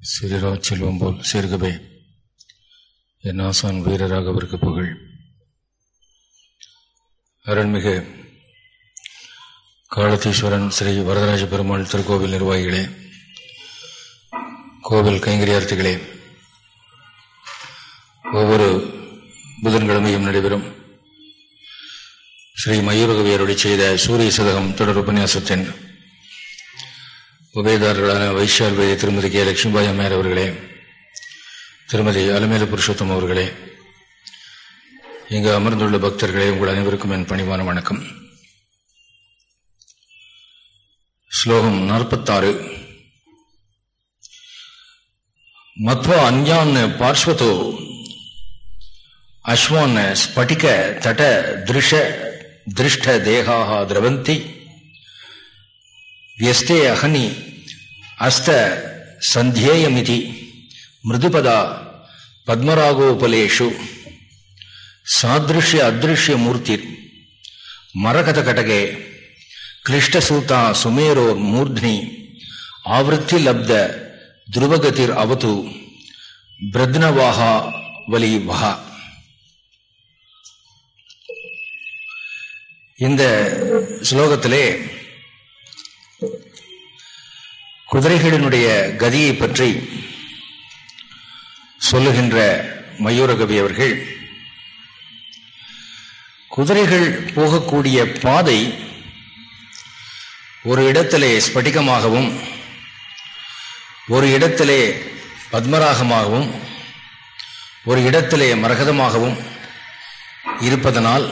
சிறிரா செல்வம் போல் சேர்கவே என் ஆசான் வீரராக அவருக்கு புகழ். அருள்மிகு காலத்தீஸ்வரன் ஸ்ரீ வரதராஜ பெருமாள் திருக்கோவில் நிர்வாகிகளே கோவில் கைங்கரியார்த்திகளே ஒவ்வொரு புதன்கிழமையும் நடைபெறும். ஸ்ரீ மயூரகவியருடைய செய்த சூரிய சதகம் தொடர் உபன்யாசத்தின் உபயதாரர்களான வைஷால்வேதி திருமதி கே. லட்சுமிபாய் அம்மையார் அவர்களே திருமதி அலமேல புருஷோத்தம் அவர்களே இங்கு அமர்ந்துள்ள பக்தர்களே உங்கள் அனைவருக்கும் என் பணிவான வணக்கம். ஸ்லோகம் நாற்பத்தாறு. மத்வா அஞ்ஞான் பார்ஸ்வதோ அஸ்வான் ஸ்பட்டிக தட திருஷ திருஷ்ட தேகாக திரவந்தி. வியஸ்தே அகனி அஸ்த சந்தியேயமிதி மிருதுபதா பத்மராகோபலேஷு சாதிருஷ்ய அத்ருஷ்ய மூர்த்தி மரகத கடகே கிளிஷ்டசூதா சுமேரோர் மூர்த்னி ஆவருத்தி லப்த துருவகதிர் அவது பிரத்னவாகா வலி வகா இந்த ஸ்லோகத்திலே குதிரைகளினுடைய கதியை பற்றி சொல்லுகின்ற மயூரகவி அவர்கள் குதிரைகள் போகக்கூடிய பாதை ஒரு இடத்திலே ஸ்படிகமாகவும் ஒரு இடத்திலே பத்மராகமாகவும் ஒரு இடத்திலே மரகதமாகவும் இருப்பதனால்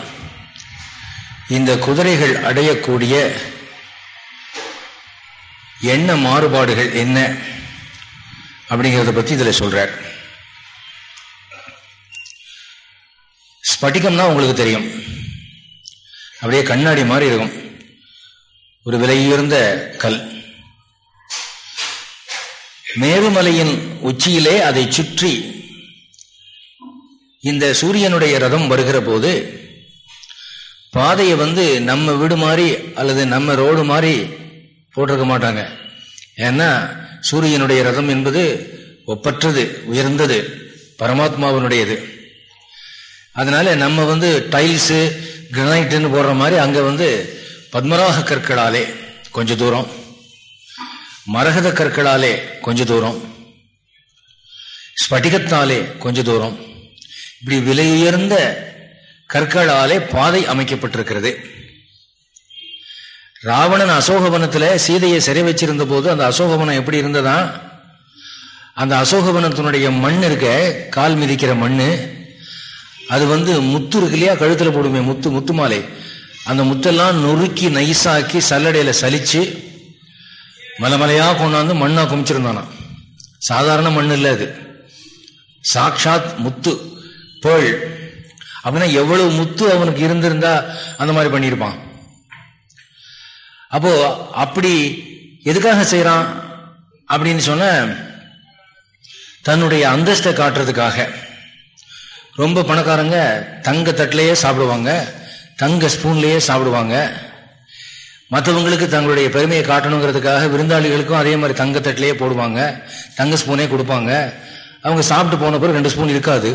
இந்த குதிரைகள் அடையக்கூடிய என்ன மாறுபாடுகள் என்ன அப்படிங்கிறத பத்தி இதுல சொல்றார். ஸ்பட்டிகம்னா உங்களுக்கு தெரியும். அப்படியே கண்ணாடி மாதிரி இருக்கும். ஒரு விலையுயர்ந்த கல். மேருமலையின் உச்சியிலே அதை சுற்றி இந்த சூரியனுடைய ரதம் வருகிற போது பாதையை வந்து நம்ம வீடு மாதிரி அல்லது நம்ம ரோடு மாதிரி போட்டிருக்க மாட்டாங்க. ஏன்னா சூரியனுடைய ரதம் என்பது ஒப்பற்றது உயர்ந்தது பரமாத்மாவினுடையது. அதனால நம்ம வந்து டைல்ஸு கிரனைட்டுன்னு போடுற மாதிரி அங்கே வந்து பத்மராக கற்களாலே கொஞ்ச தூரம் மரகத கற்களாலே கொஞ்ச தூரம் ஸ்பட்டிகத்தாலே கொஞ்ச தூரம். இப்படி விலையுயர்ந்த கற்களாலே பாதை அமைக்கப்பட்டிருக்கிறது. ராவணன் அசோகவனத்தில் சீதையை சிறை வச்சிருந்த போது அந்த அசோகவனம் எப்படி இருந்ததா? அந்த அசோகவனத்தினுடைய மண் இருக்க கால் மிதிக்கிற மண் அது வந்து முத்து இருக்கு இல்லையா? கழுத்தில் போடுமே முத்து முத்து மாலை. அந்த முத்தெல்லாம் நொறுக்கி நைசாக்கி சல்லடையில் சலிச்சு மலைமலையாக கொண்டாந்து மண்ணாக குமிச்சிருந்தானா? சாதாரண மண் இல்லை அது. சாக்ஷாத் முத்து பேள். அப்படின்னா எவ்வளவு முத்து அவனுக்கு இருந்திருந்தா அந்த மாதிரி பண்ணியிருப்பான். அப்போ அப்படி எதுக்காக செய்யறான் அப்படின்னு சொன்ன தன்னுடைய அந்தஸ்தை காட்டுறதுக்காக. ரொம்ப பணக்காரங்க தங்க தட்டிலேயே சாப்பிடுவாங்க தங்க ஸ்பூன்லேயே சாப்பிடுவாங்க. மற்றவங்களுக்கு தங்களுடைய பெருமையை காட்டணுங்கிறதுக்காக விருந்தாளிகளுக்கும் அதே மாதிரி தங்க தட்டிலேயே போடுவாங்க தங்க ஸ்பூனே கொடுப்பாங்க. அவங்க சாப்பிட்டு போன பிறகு ரெண்டு ஸ்பூன் இருக்காது.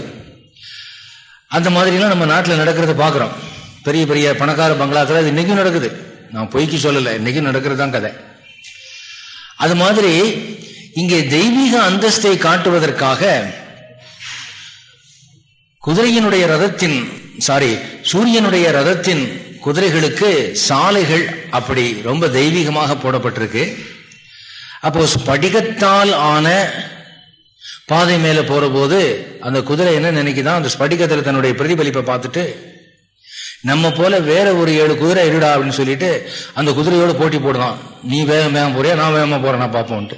அந்த மாதிரிலாம் நம்ம நாட்டில் நடக்கிறத பார்க்குறோம். பெரிய பெரிய பணக்கார பங்களாத்தில் அது இன்றைக்கும் நடக்குது. நான் பொய்க்கு சொல்லலை இன்னைக்கு நடக்கிறது தான் கதை. அது மாதிரி இங்கே தெய்வீக அந்தஸ்தை காட்டுவதற்காக குதிரையினுடைய ரதத்தின் சாரி சூரியனுடைய ரதத்தின் குதிரைகளுக்கு சாலைகள் அப்படி ரொம்ப தெய்வீகமாக போடப்பட்டிருக்கு. அப்போ ஸ்படிகத்தால் ஆன பாதை மேல போற போது அந்த குதிரை என்ன நினைக்குதான் அந்த ஸ்படிகத்தில் தன்னுடைய பிரதிபலிப்பை பார்த்துட்டு நம்ம போல வேற ஒரு ஏழு குதிரை இருடா அப்படின்னு சொல்லிட்டு அந்த குதிரையோட போட்டி போடுதான். நீ வேகம் வேகம் போறியா நான் வேகமா போறேன் நான்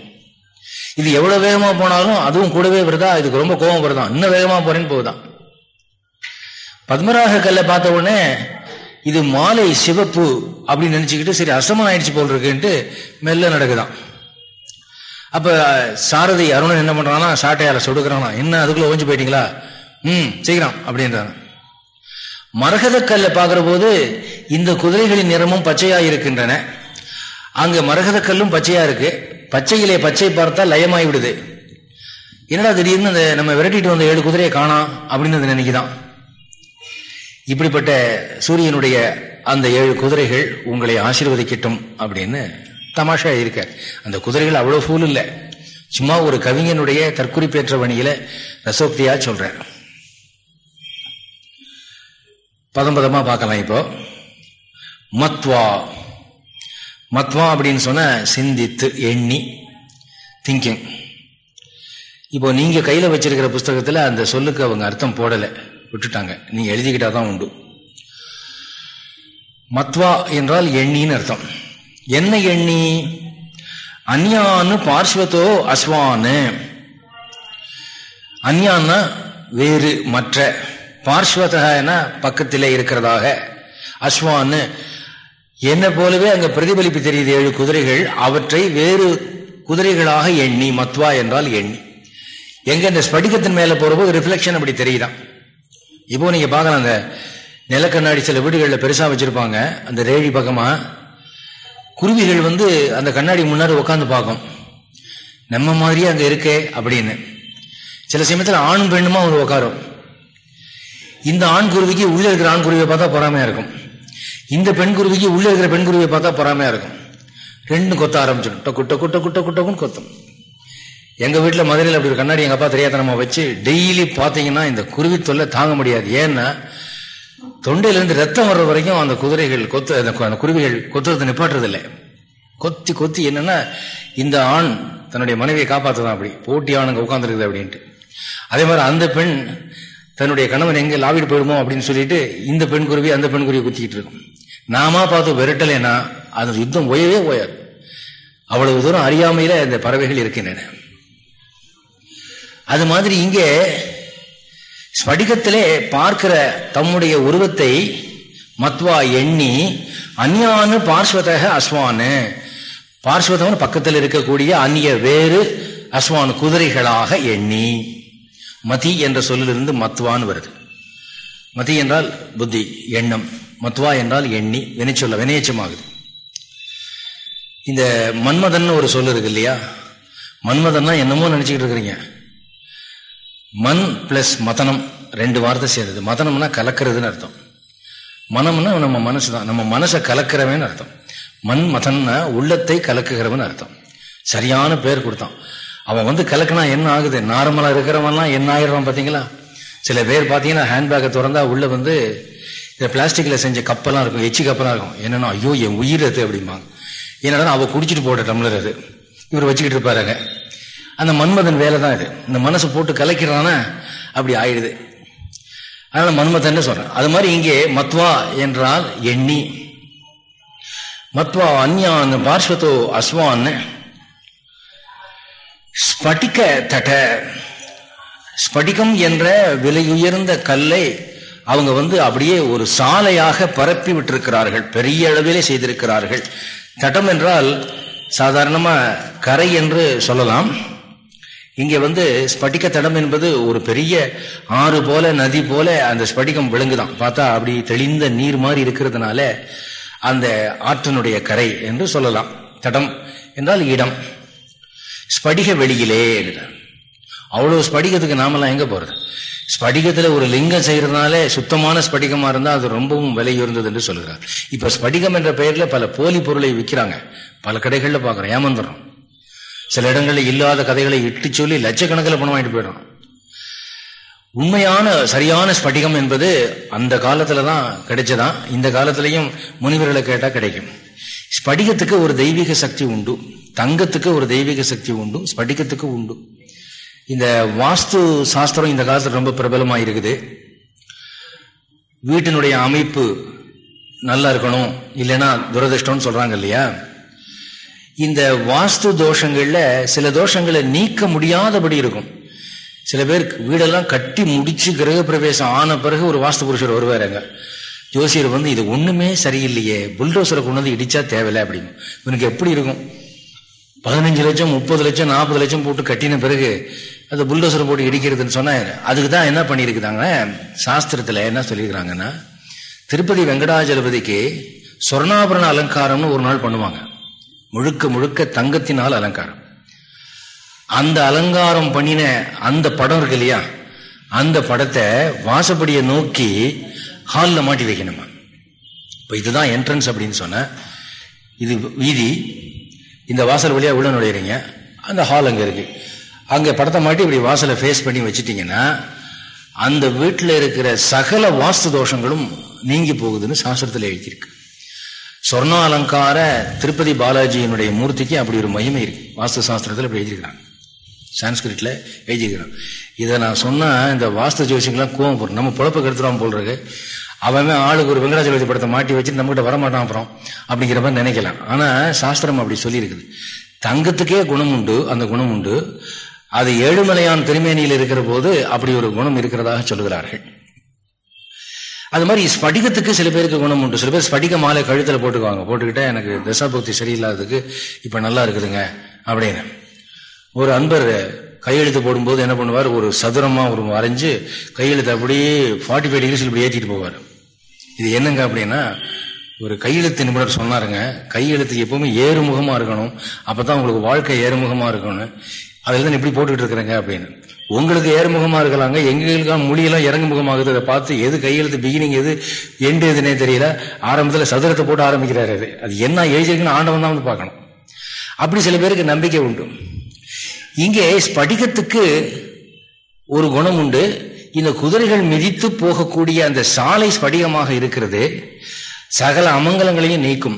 இது எவ்வளவு வேகமா போனாலும் அதுவும் கூடவே வருதா? இதுக்கு ரொம்ப கோபம் வருதான் இன்னும் வேகமா போறேன்னு போகுதான். பத்மராக கல்லை பார்த்த உடனே இது மாலை சிவப்பு அப்படின்னு நினைச்சுக்கிட்டு சரி அசமம் ஆயிடுச்சு போல் இருக்குன்ட்டு மெல்ல நடக்குதான். அப்ப சாரதி அருணன் என்ன பண்றானா சாட்டையால சொடுக்கிறானா. என்ன அதுக்குள்ள ஓஞ்சு போயிட்டீங்களா? ம் சீக்கிரம் அப்படின்றான். மரகத கல்லை போது இந்த குதிரைகளின் நிறமும் பச்சையா இருக்கின்றன அங்க மரகத கல்லும் பச்சையா இருக்கு. பச்சையிலே பச்சை பார்த்தா லயமாய் விடுது என்னடா திடீர்னு அந்த நம்ம விரட்டிட்டு வந்த ஏழு குதிரையை காணாம் அப்படின்னு அது நினைக்குதான். இப்படிப்பட்ட சூரியனுடைய அந்த ஏழு குதிரைகள் உங்களை ஆசீர்வதிக்கட்டும் அப்படின்னு தமாஷா இருக்க அந்த குதிரைகள் அவ்வளவு ஃபூல் இல்லை. சும்மா ஒரு கவிஞனுடைய தற்குறிப்பேற்ற வணியில ரசோக்தியா சொல்றேன் பதம் பதமாக பார்க்கலாம் இப்போ. மத்வா. மத்வா அப்படின்னு சொன்ன சிந்தித்து எண்ணி திங்கிங் இப்போ நீங்க கையில வச்சிருக்கிற புஸ்தகத்துல அந்த சொல்லுக்கு அவங்க அர்த்தம் போடலை. விட்டுட்டாங்க. நீங்க எழுதிக்கிட்டாதான் உண்டு. மத்வா என்றால் எண்ணின்னு அர்த்தம். என்ன எண்ணி? அந்யான்னு பார்ஸ்வத்தோ அஸ்வான்னு. அந்யான்னா வேறு மற்ற. பார்ஸ்வதகனா பக்கத்திலே இருக்கிறதாக. அஸ்வான்னு என்ன போலவே அங்க பிரதிபலிப்பு தெரியுது ஏழு குதிரைகள் அவற்றை வேறு குதிரைகளாக எண்ணி மத்வா என்றால் எண்ணி. எங்க இந்த ஸ்படிகத்தின் மேல போறப்போ ரிஃப்ளெக்ஷன் அப்படி தெரியுதான். இப்போ நீங்க பார்க்கலாம் அந்த நிலக்கண்ணாடி சில வீடுகளில் பெருசா வச்சிருப்பாங்க. அந்த ரேழி பக்கமா குருவிகள் வந்து அந்த கண்ணாடி முன்னாடி உட்காந்து பார்க்கும். நம்ம மாதிரியே அங்க இருக்கே அப்படின்னு. சில சமயத்தில் ஆணும் பெண்ணுமா அவர் உட்காரும் இந்த ஆண் குருவிக்கு உள்ளே இருக்கிற ஆண் குருவியை பார்த்தா பொறாமையா இருக்கும். இந்த பெண் குருவிக்கு உள்ளே இருக்கிற பெண் குருவியை பார்த்தா பொறாமையா இருக்கும். ரெண்டும் கொத்த ஆரம்பிச்சிடும். டொக்கு டொக்கு டொக்கு டொக்கு டொக்குன்னு கொத்தும். எங்க வீட்டில் மதுரையில் அப்படி ஒரு கண்ணாடி எங்கள் அப்பா தெரியாதனமாக வச்சு டெய்லி பார்த்தீங்கன்னா இந்த குருவி தொல்லை தாங்க முடியாது. ஏன்னா தொண்டையிலேருந்து ரத்தம் வர்ற வரைக்கும் அந்த குதிரைகள் கொத்து அந்த குருவிகள் கொத்துறது நிப்பாட்டுறதில்லை. கொத்தி கொத்தி என்னன்னா இந்த ஆண் தன்னுடைய மனைவியை காப்பாற்றுதான் அப்படி. போட்டி ஆணுங்க உட்காந்துருக்குது அப்படின்ட்டு. அதே மாதிரி அந்த பெண் தன்னுடைய கணவன் எங்க லாவிட்டு போயிடுமோ அப்படின்னு சொல்லிட்டு இந்த பெண் குருவி அந்த பெண் குருவியை குத்திக்கிட்டு இருக்கும். நாமா பார்த்து விரட்டலைன்னா அது யுத்தம் ஓயவே ஓயாது. அவ்வளவு தூரம் அறியாமையில இந்த பறவைகள் இருக்கின்றன. அது மாதிரி இங்கே ஸ்படிகத்திலே பார்க்கிற தம்முடைய உருவத்தை மத்வா எண்ணி அந்நியானு பார்ஸ்வதக அஸ்வானு. பார்ஸ்வதம் பக்கத்தில் இருக்கக்கூடிய அந்நிய வேறு அஸ்வான் குதிரைகளாக எண்ணி மதி என்ற சொல்லிலிருந்து மத்வான்னு வருது. மதி என்றால் புத்தி எண்ணம். மத்வா என்றால் எண்ணி வினைச்சொல்ல வினையச்சமாகுது. இந்த மன்மதன் ஒரு சொல் இருக்கு இல்லையா? மன்மதன்னா என்னமோ நினைச்சுக்கிட்டு இருக்கிறீங்க. மண் பிளஸ் மதனம் ரெண்டு வார்த்தை சேர்ந்தது. மதனம்னா கலக்கிறதுன்னு அர்த்தம். மனம்னா நம்ம மனசு தான். நம்ம மனசை கலக்கிறவன் அர்த்தம். மண் மதன்னா உள்ளத்தை கலக்குகிறவன் அர்த்தம். சரியான பேர் கொடுத்தான். அவன் வந்து கலக்குனா என்ன ஆகுது? நார்மலா இருக்கிறவன்லாம் என்ன ஆயிடுறான் பாத்தீங்களா? சில பேர் பார்த்தீங்கன்னா ஹேண்ட்பேக்கை திறந்தா உள்ள வந்து இந்த பிளாஸ்டிக்ல செஞ்ச கப்பெல்லாம் இருக்கும் எச்சி கப்பெல்லாம் இருக்கும். என்னன்னா ஐயோ என் உயிர் அது அப்படிம்பாங்க. என்னடா அவ குடிச்சிட்டு போட்ட டம்ளர் அது. இவர் வச்சுக்கிட்டு இருப்பாருங்க அந்த மன்மதன் வேலை தான் இது. இந்த மனசு போட்டு கலைக்கிறானா? அப்படி ஆயிடுது. அதனால மன்மதன் சொல்றேன். அது மாதிரி இங்கே மத்வா என்றால் எண்ணி. மத்வா அந்யான் பார்ஸ்வத்தோ அஸ்வான் ஸ்படிக்க தட. ஸ்படிகம் என்ற விலையுயர்ந்த கல்லை அவங்க வந்து அப்படியே ஒரு சாலையாக பரப்பி விட்டிருக்கிறார்கள். பெரிய அளவிலே செய்திருக்கிறார்கள். தட்டம் என்றால் சாதாரணமாக கரை என்று சொல்லலாம். இங்கே வந்து ஸ்படிக தடம் என்பது ஒரு பெரிய ஆறு போல நதி போல அந்த ஸ்படிகம் விழுங்குதான். பார்த்தா அப்படி தெளிந்த நீர் மாதிரி இருக்கிறதுனால அந்த ஆற்றினுடைய கரை என்று சொல்லலாம். தடம் என்றால் இடம். ஸ்படிக வெளியிலே அவ்வளவு ஸ்படிகத்துக்கு நாமெல்லாம் எங்க போறது? ஸ்படிகத்துல ஒரு லிங்கம் செய்யறதுனாலே சுத்தமான ஸ்படிகமா இருந்தா அது ரொம்பவும் விலை உயர்ந்தது என்று சொல்கிறார். இப்ப ஸ்படிகம் என்ற பெயர்ல பல போலி பொருளை விற்கிறாங்க பல கடைகள்ல பாக்குறோம் ஏமாந்துடுறோம். சில இடங்களில் இல்லாத கதைகளை இட்டு சொல்லி லட்சக்கணக்கில் பணம் வாங்கிட்டு போயிடும் உண்மையான சரியான ஸ்படிகம் என்பது அந்த காலத்துல தான் கிடைச்சதான் இந்த காலத்திலையும் முனிவர்களை கேட்டா கிடைக்கும். ஸ்படிகத்துக்கு ஒரு தெய்வீக சக்தி உண்டு. தங்கத்துக்கு ஒரு தெய்வீக சக்தி உண்டு ஸ்படிகத்துக்கு உண்டு. இந்த வாஸ்து சாஸ்திரம் இந்த காலத்தில் ரொம்ப பிரபலமாக இருக்குது. வீட்டினுடைய அமைப்பு நல்லா இருக்கணும் இல்லைன்னா துரதிருஷ்டம்னு சொல்கிறாங்க இல்லையா? இந்த வாஸ்து தோஷங்களில் சில தோஷங்களை நீக்க முடியாதபடி இருக்கும். சில பேர் வீடெல்லாம் கட்டி முடிச்சு கிரக பிரவேசம் ஆன பிறகு ஒரு வாஸ்து புருஷர் வருவாருங்க ஜோசியர் வந்து இது ஒன்றுமே சரியில்லையே புல்டோசரை கொண்டு வந்து இடிச்சா தேவையில்லை அப்படின்னு. இவனுக்கு எப்படி இருக்கும்? பதினஞ்சு லட்சம் முப்பது லட்சம் நாற்பது லட்சம் போட்டு கட்டின பிறகு அந்த புல்டோசர் போட்டு இடிக்கிறதுன்னு சொன்னா அதுக்கு தான் என்ன பண்ணியிருக்குதாங்க சாஸ்திரத்தில் என்ன சொல்லியிருக்கிறாங்கன்னா திருப்பதி வெங்கடாஜலபதிக்கு சொர்ணாபரண அலங்காரம்னு ஒரு நாள் பண்ணுவாங்க. முழுக்க முழுக்க தங்கத்தினால் அலங்காரம். அந்த அலங்காரம் பண்ணின அந்த படம் இருக்கு இல்லையா? அந்த படத்தை வாசப்படியை நோக்கி ஹாலில் மாட்டி வைக்கணுமா? இப்போ இதுதான் என்ட்ரன்ஸ் அப்படின்னு சொன்ன இது வீதி இந்த வாசல் வழியாக உள்ள நுழையிறீங்க. அந்த ஹால் அங்கே இருக்குது அங்கே படத்தை மாட்டி இப்படி வாசலை ஃபேஸ் பண்ணி வச்சுட்டிங்கன்னா அந்த வீட்டில் இருக்கிற சகல வாஸ்து தோஷங்களும் நீங்கி போகுதுன்னு சாஸ்திரத்தில் எழுதியிருக்கு. சொர்ண அலங்கார திருப்பதி பாலாஜியினுடைய மூர்த்திக்கு அப்படி ஒரு மகிமை இருக்கு. வாஸ்து சாஸ்திரத்தில் அப்படி எழுதியிருக்கிறாங்க. சான்ஸ்கிரிட்டில் எழுதிக்கிறான் இதை நான் சொன்னால் இந்த வாஸ்து ஜோசியங்களாம் கோவம் போடுறோம் நம்ம பொழப்ப கெடுத்துருவான் போல் இருக்கு. அவன் ஆளுக்கு ஒரு வெங்கடாச்சலபதி படத்தை மாட்டி வச்சு நம்மகிட்ட வரமாட்டான் அப்புறம் அப்படிங்கிற மாதிரி நினைக்கலாம். ஆனா சாஸ்திரம் அப்படி சொல்லியிருக்குது. தங்கத்துக்கே குணம் உண்டு அந்த குணம் உண்டு. அது ஏழுமலையான் திருமேனியில் இருக்கிற போது அப்படி ஒரு குணம் இருக்கிறதாக சொல்லுகிறார்கள். அது மாதிரி ஸ்படிகத்துக்கு சில பேருக்கு குணம் உண்டு. சில பேர் ஸ்படிக மாலை கழுத்தில் போட்டுக்குவாங்க. போட்டுக்கிட்டே எனக்கு தசாபக்தி சரியில்லாததுக்கு இப்போ நல்லா இருக்குதுங்க அப்படின்னு. ஒரு அன்பர் கையெழுத்து போடும்போது என்ன பண்ணுவார்? ஒரு சதுரமாக ஒரு வரைஞ்சு கையெழுத்து அப்படியே ஃபார்ட்டி ஃபைவ் டிகிரிஸ் இப்படி ஏற்றிட்டு போவார். இது என்னங்க அப்படின்னா ஒரு கையெழுத்து நிபுணர் சொன்னாருங்க கையெழுத்து எப்பவுமே ஏறுமுகமாக இருக்கணும். அப்போ தான் உங்களுக்கு வாழ்க்கை ஏறுமுகமாக இருக்கணும் அதில் தான் இப்படி போட்டுக்கிட்டு இருக்கிறேங்க அப்படின்னு. உங்களுக்கு ஏறுமுகமாக இருக்கலாங்க எங்களுக்கான மொழியெல்லாம் இறங்கு முகமாகுது அதை பார்த்து எது கையெழுத்து பிகினிங் எது எண்டு எதுனே தெரியல. ஆரம்பத்தில் சதுரத்தை போட்டு ஆரம்பிக்கிறாரு அது. அது என்ன எழுதிருக்குன்னு ஆண்டவன் தான் வந்து பார்க்கணும். அப்படி சில பேருக்கு நம்பிக்கை உண்டு. இங்கே ஸ்படிகத்துக்கு ஒரு குணம் உண்டு. இந்த குதிரைகள் மிதித்து போகக்கூடிய அந்த சாலை ஸ்படிகமாக இருக்கிறது சகல அமங்கலங்களையும் நீக்கும்.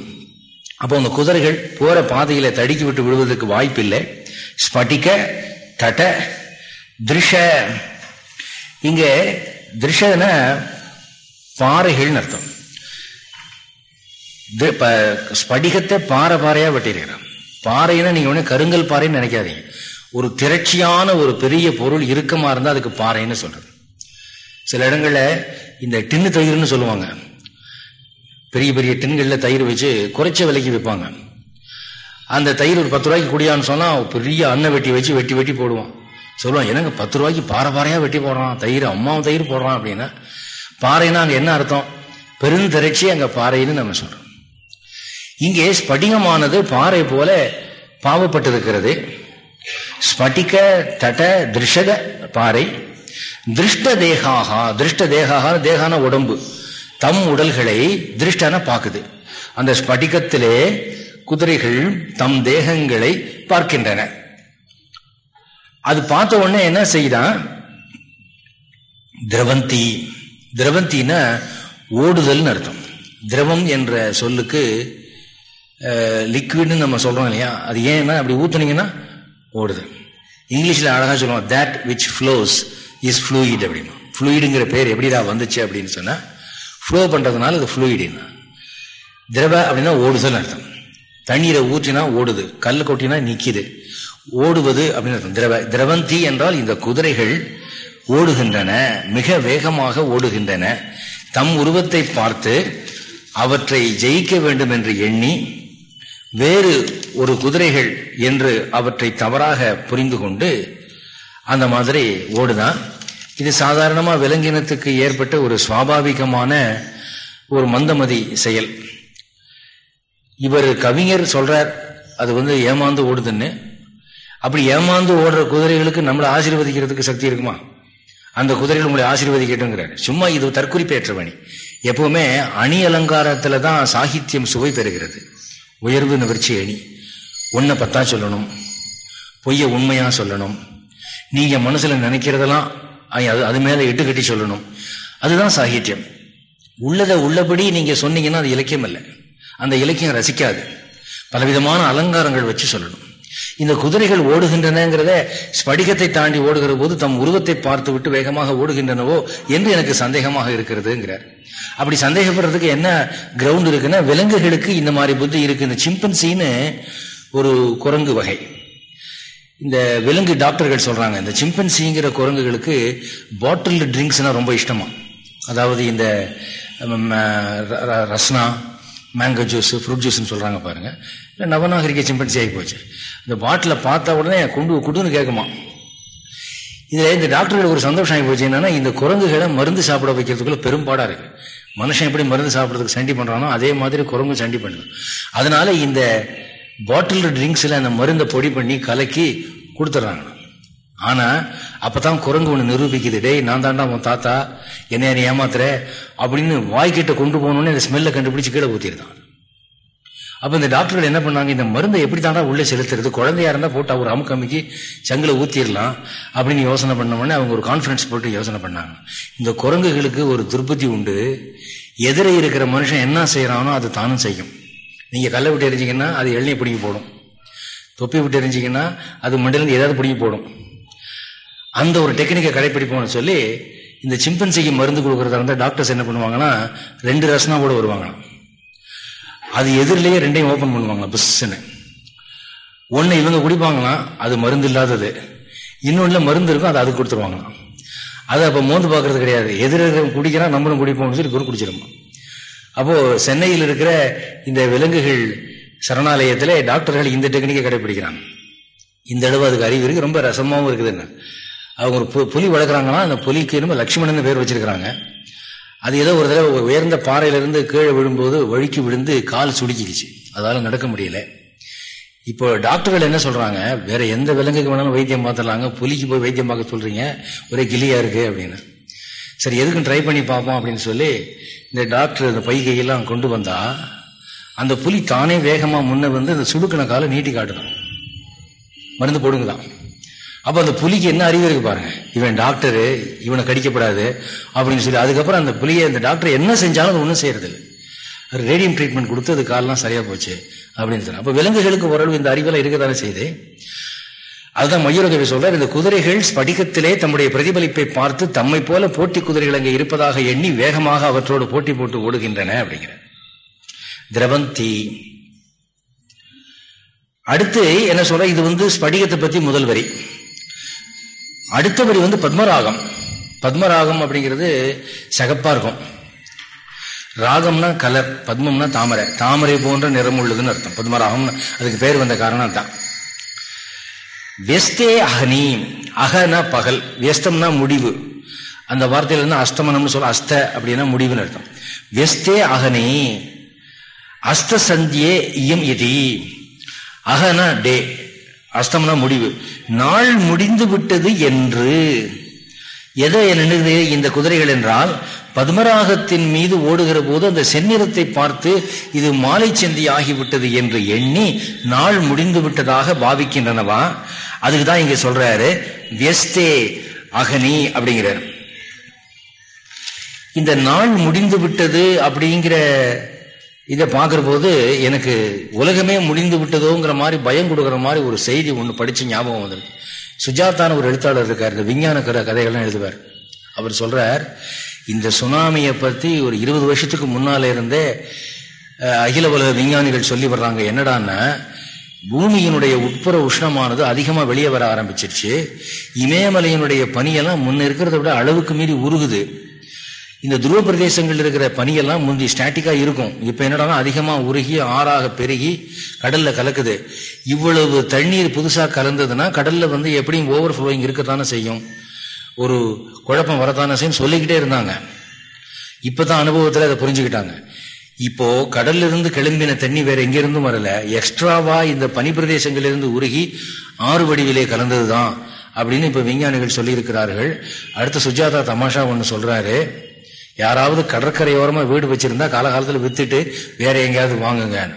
அப்போ அந்த குதிரைகள் போற பாதையில தடுக்கி விட்டு விடுவதற்கு வாய்ப்பில்லை. ஸ்படிக தட திருஷ. இங்க திருஷன பாறைகள்னு அர்த்தம். ஸ்படிகத்தை பாறை பாறையா வெட்டியிருக்கிறான் பாறைன்னா நீங்க ஒண்ணு கருங்கல் பாறைன்னு நினைக்காதீங்க. ஒரு திரட்சியான ஒரு பெரிய பொருள் இறுக்கமா இருந்தா அதுக்கு பாறைன்னு சொல்றது. சில இடங்களில் இந்த டின்னு தயிர்னு சொல்லுவாங்க. பெரிய பெரிய டின்களில் தயிர் வச்சு குறைச்ச விலைக்கு விற்பாங்க அந்த தயிர் ஒரு பத்து ரூபாய்க்கு குடியான்னு சொன்னால் பெரிய அன்னை வெட்டி வச்சு வெட்டி வெட்டி போடுவோம் சொல்லுவான் என்னங்க பத்து ரூபாய்க்கு பாறை பாறையாக வெட்டி போடுறான்? தயிர் அம்மாவும் தயிர் போடுறான் அப்படின்னா பாறைன்னா அங்கே என்ன அர்த்தம்? பெருந்திரட்சி அங்கே பாறைன்னு நம்ம சொல்கிறோம் இங்கே ஸ்படிகமானது பாறை போல பாவப்பட்டிருக்கிறது. ஸ்பட்டிக தட திருஷக பாறை திருஷ்ட தேகாகா திருஷ்ட தேகாக தேகான உடம்பு. தம் உடல்களை திருஷ்டன பார்க்குது. அந்த ஸ்படிகத்திலே குதிரைகள் தம் தேகங்களை பார்க்கின்றன. அது பார்த்த உடனே என்ன செய்தான் திரவந்தி. திரவந்தின்னா ஓடுதல்னு அர்த்தம். திரவம் என்ற சொல்லுக்கு லிக்விட்னு நம்ம சொல்றோம் இல்லையா? அது ஏன்னா அப்படி ஊத்துனீங்கன்னா ஓடுது. இங்கிலீஷ்ல அழகா சொல்லுவோம் that which flows is fluid அப்படின்னு ஃப்ளூயிடுங்கிற பேர் எப்படிடா வந்துச்சு அப்படின்னு சொன்னால் ஃப்ளோ பண்ணுறதுனால அது ஃப்ளூயிடுன்னா திரவ அப்படின்னா ஓடுதல் அர்த்தம். தண்ணீரை ஊற்றினா ஓடுது கல் கொட்டினா நிற்கிது ஓடுவது அப்படின்னு அர்த்தம். திரவ திரவந்தி என்றால் இந்த குதிரைகள் ஓடுகின்றன மிக வேகமாக ஓடுகின்றன. தம் உருவத்தை பார்த்து அவற்றை ஜெயிக்க வேண்டும் என்று எண்ணி வேறு ஒரு குதிரைகள் என்று அவற்றை தவறாக புரிந்து கொண்டு அந்த மாதிரி ஓடுதான். இது சாதாரணமாக விலங்கினத்துக்கு ஏற்பட்ட ஒரு சுவாபாவிகமான ஒரு மந்தமதி செயல். இவர் கவிஞர் சொல்றார் அது வந்து ஏமாந்து ஓடுதுன்னு. அப்படி ஏமாந்து ஓடுற குதிரைகளுக்கு நம்மளை ஆசீர்வதிக்கிறதுக்கு சக்தி இருக்குமா? அந்த குதிரைகள் உங்களை ஆசீர்வதிக்கட்டுங்கிறார் சும்மா இது தற்குறிப்பேற்றவணி எப்பவுமே அணி அலங்காரத்துல தான் சாகித்யம் சுவை பெறுகிறது. உயர்வு நிவர்ச்சி அணி. ஒன்றை பத்தா சொல்லணும். பொய்ய உண்மையா சொல்லணும். நீங்க மனசுல நினைக்கிறதெல்லாம் அது அது மேல எட்டு கட்டி சொல்லணும். அதுதான் சாகித்யம். உள்ளதை உள்ளபடி நீங்க சொன்னீங்கன்னா அது இலக்கியம் இல்லை அந்த இலக்கியம் ரசிக்காது. பலவிதமான அலங்காரங்கள் வச்சு சொல்லணும். இந்த குதிரைகள் ஓடுகின்றனங்கிறத ஸ்படிகத்தை தாண்டி ஓடுகிற போது தம் உருவத்தை பார்த்து விட்டு வேகமாக ஓடுகின்றனவோ என்று எனக்கு சந்தேகமாக இருக்கிறதுங்கிறார். அப்படி சந்தேகப்படுறதுக்கு என்ன கிரவுண்ட் இருக்குன்னா விலங்குகளுக்கு இந்த மாதிரி புத்தி இருக்கு. இந்த சிம்பன்சின்னு ஒரு குரங்கு வகை. இந்த விலங்கு டாக்டர்கள் சொல்றாங்க இந்த சிம்பன்சிங்கிற குரங்குகளுக்கு பாட்டில் ட்ரிங்க்ஸ்னா ரொம்ப இஷ்டமா. அதாவது இந்த ரஸ்னா மேங்கோ ஜூஸ் ஃப்ரூட் ஜூஸ்ன்னு சொல்றாங்க பாருங்க. இல்லை நவநாகரிக சிம்பன்சி ஆகி போச்சு. இந்த பாட்டில் பார்த்த உடனே குண்டு குடுன்னு கேட்குமா இதுல இந்த டாக்டர்கள் ஒரு சந்தோஷம் ஆகி போச்சு என்னன்னா இந்த குரங்குகளை மருந்து சாப்பிட வைக்கிறதுக்குள்ள பெரும்பாடா இருக்கு. மனுஷன் எப்படி மருந்து சாப்பிட்றதுக்கு சண்டி பண்றானோ அதே மாதிரி குரங்கு சண்டி பண்ணுது. அதனால இந்த பாட்டில் ட்ரிங்க்ஸில் அந்த மருந்தை பொடி பண்ணி கலக்கி கொடுத்துட்றாங்க ஆனால் அப்போ தான் குரங்கு ஒன்று நிரூபிக்குது. டேய் நான் தாண்டா உன் தாத்தா. என்ன நீ ஏமாத்துற? அப்படின்னு வாய்க்கிட்ட கொண்டு போகணுன்னு இந்த ஸ்மெல்லை கண்டுபிடிச்சு கீழே ஊற்றிருந்தான் அப்போ இந்த டாக்டர்கள் என்ன பண்ணாங்க? இந்த மருந்தை எப்படி தாண்டா உள்ளே செலுத்துறது? குழந்தையா இருந்தால் போட்டு அவர் அமுக்கு அமுக்கி ஊற்றிடலாம் அப்படின்னு யோசனை பண்ண உடனே அவங்க ஒரு கான்ஃபரன்ஸ் போட்டு யோசனை பண்ணாங்க. இந்த குரங்குகளுக்கு ஒரு துர்புத்தி உண்டு. எதிரே இருக்கிற மனுஷன் என்ன செய்கிறானோ அது தானும் செய்யும். நீங்க கல்லை விட்டு எரிஞ்சிங்கன்னா அது எண்ணெய் பிடிங்கி போடும். தொப்பி விட்டு எரிஞ்சிங்கன்னா அது மண்டலேருந்து ஏதாவது பிடிக்க போடும். அந்த ஒரு டெக்னிக்கை கடைப்பிடிப்போம்னு சொல்லி இந்த சிம்பன்சிக்கு மருந்து கொடுக்கறதா இருந்தால் டாக்டர்ஸ் என்ன பண்ணுவாங்கன்னா ரெண்டு ரசனா கூட வருவாங்களாம். அது எதிரிலேயே ரெண்டையும் ஓப்பன் பண்ணுவாங்களாம் பிஸ்ன்னு ஒன்று இவங்க குடிப்பாங்களாம் அது மருந்து இல்லாதது. இன்னொன்றுல மருந்து இருக்கும் அதை அது கொடுத்துருவாங்களாம். அதை அப்போ மோந்து பார்க்கறது கிடையாது. எதிர குடிக்கிறா நம்மளும் குடிப்போம்னு சொல்லி குரு குடிச்சிருமா அப்போ சென்னையில் இருக்கிற இந்த விலங்குகள் சரணாலயத்தில் டாக்டர்கள் இந்த டெக்னிக்கை கடைபிடிக்கிறாங்க இந்த அளவு அதுக்கு அறிவு இருக்கு ரொம்ப ரசமாகவும் இருக்குதுன்னு அவங்க ஒரு புலி வளர்க்குறாங்கன்னா அந்த புலிக்கு என்ன லட்சுமணன் பேர் வச்சிருக்கிறாங்க. அது ஏதோ ஒரு தடவை உயர்ந்த பாறையிலிருந்து கீழே விழும்போது வழுக்கி விழுந்து கால் சுடுக்கிடுச்சு அதால நடக்க முடியல. இப்போ டாக்டர்கள் என்ன சொல்றாங்க? வேற எந்த விலங்குக்கு வேணாலும் வைத்தியம் பார்த்துடலாங்க. புலிக்கு போய் வைத்தியம் பார்க்க சொல்றீங்க. ஒரே கிளியா இருக்கு அப்படின்னு. சரி எதுக்கும் ட்ரை பண்ணி பார்ப்போம் அப்படின்னு சொல்லி இந்த டாக்டர் இந்த பைகையெல்லாம் கொண்டு வந்தா அந்த புலி தானே வேகமாக முன்ன வந்து அந்த சுடுக்கின காலை நீட்டி காட்டணும். மருந்து போடுங்கதான் அப்போ அந்த புலிக்கு என்ன அறிவு இருக்கு பாருங்க. இவன் டாக்டரு இவனை கடிக்கப்படாது அப்படின்னு சொல்லி அதுக்கப்புறம் அந்த புலியை அந்த டாக்டர் என்ன செஞ்சாலும் அது ஒன்றும் செய்யறது இல்லை ரேடியம் ட்ரீட்மெண்ட் கொடுத்து அது காலெல்லாம் சரியாக போச்சு அப்படின்னு சொன்னா அப்போ விலங்குகளுக்கு ஓரளவு இந்த அறிவெல்லாம் இருக்க தானே செய்யுது? அதுதான் மயூரகவி சொல்றார் இந்த குதிரைகள் ஸ்படிகத்திலே தம்முடைய பிரதிபலிப்பை பார்த்து தம்மை போல போட்டி குதிரைகள் அங்கே இருப்பதாக எண்ணி வேகமாக அவற்றோடு போட்டி போட்டு ஓடுகின்றன அப்படிங்கிற திரவந்தி. அடுத்து என்ன சொல்ற இது வந்து ஸ்படிகத்தை பத்தி முதல் வரி. அடுத்த வரி வந்து பத்மராகம். பத்மராகம் அப்படிங்கிறது சகப்பா இருக்கும். ராகம்னா கலர் பத்மம்னா தாமரை. தாமரை போன்ற நிறம் உள்ளதுன்னு அர்த்தம். பத்மராகம் அதுக்கு பேர் வந்த காரணம் தான் வெஸ்தே அகனி அகனா பகல். வெஸ்தம்னா முடிவு. அந்த வார்த்தையில இருந்து அஸ்தமனம்னு சொல்ல அஸ்த அப்படின்னா முடிவுன்னு அர்த்தம். வெஸ்தே அகனி அஸ்த சந்தியே இயம் எதி அகனா டே. அஸ்தம்னா முடிவு. நாள் முடிந்து விட்டது என்று. எதை நினைவு இந்த குதிரைகள் என்றால் பத்மராகத்தின் மீது ஓடுகிற போது அந்த செந்நிறத்தை பார்த்து இது மாலை சந்தி ஆகிவிட்டது என்று எண்ணி நாள் முடிந்து விட்டதாக பாவிக்கின்றனவா? அதுக்கு தான் இங்க சொல்றாரு வியஸ்தே அகனி அப்படிங்கிறார். இந்த நாள் முடிந்து விட்டது அப்படிங்கிற இதை பார்க்குற போது எனக்கு உலகமே முடிந்து விட்டதோங்கிற மாதிரி பயம் கொடுக்குற மாதிரி ஒரு செய்தி ஒன்று படித்து ஞாபகம் வந்திருக்கு. சுஜாதான ஒரு எழுத்தாளர் இருக்கார் இந்த விஞ்ஞான கதைகள்லாம் எழுதுவார். அவர் சொல்றார் இந்த சுனாமியை பற்றி ஒரு இருபது வருஷத்துக்கு முன்னால இருந்தே அகில உலக விஞ்ஞானிகள் சொல்லி வர்றாங்க. என்னடான்னா பூமியினுடைய உட்புற உஷ்ணமானது அதிகமாக வெளியே வர ஆரம்பிச்சிருச்சு. இமயமலையினுடைய பனியெல்லாம் முன்ன இருக்கிறத விட அளவுக்கு மீறி உருகுது. இந்த துருவ பிரதேசங்கள் இருக்கிற பனியெல்லாம் முந்தி ஸ்டாட்டிக்காக இருக்கும். இப்போ என்னடானா அதிகமாக உருகி ஆறாக பெருகி கடலில் கலக்குது. இவ்வளவு தண்ணீர் புதுசாக கலந்ததுன்னா கடலில் வந்து எப்படியும் ஓவர் ஃப்ளோயிங் இருக்கத்தானே செய்யும். ஒரு குழப்பம் வரத்தான செய்யும் சொல்லிக்கிட்டே இருந்தாங்க. இப்பதான் அனுபவத்தில் அதை புரிஞ்சுக்கிட்டாங்க. இப்போ கடல்ல இருந்து கிளம்பின தண்ணி வேற எங்கிருந்தும் வரல. எக்ஸ்ட்ராவா இந்த பனி பிரதேசங்களிலிருந்து உருகி ஆறு வடிவிலே கலந்ததுதான் அப்படின்னு இப்ப விஞ்ஞானிகள் சொல்லியிருக்கிறார்கள். அடுத்து சுஜாதா தமாஷா ஒன்று சொல்றாரு. யாராவது கடற்கரையோரமா வீடு வச்சிருந்தா காலகாலத்தில் வித்துட்டு வேற எங்கேயாவது வாங்குங்க.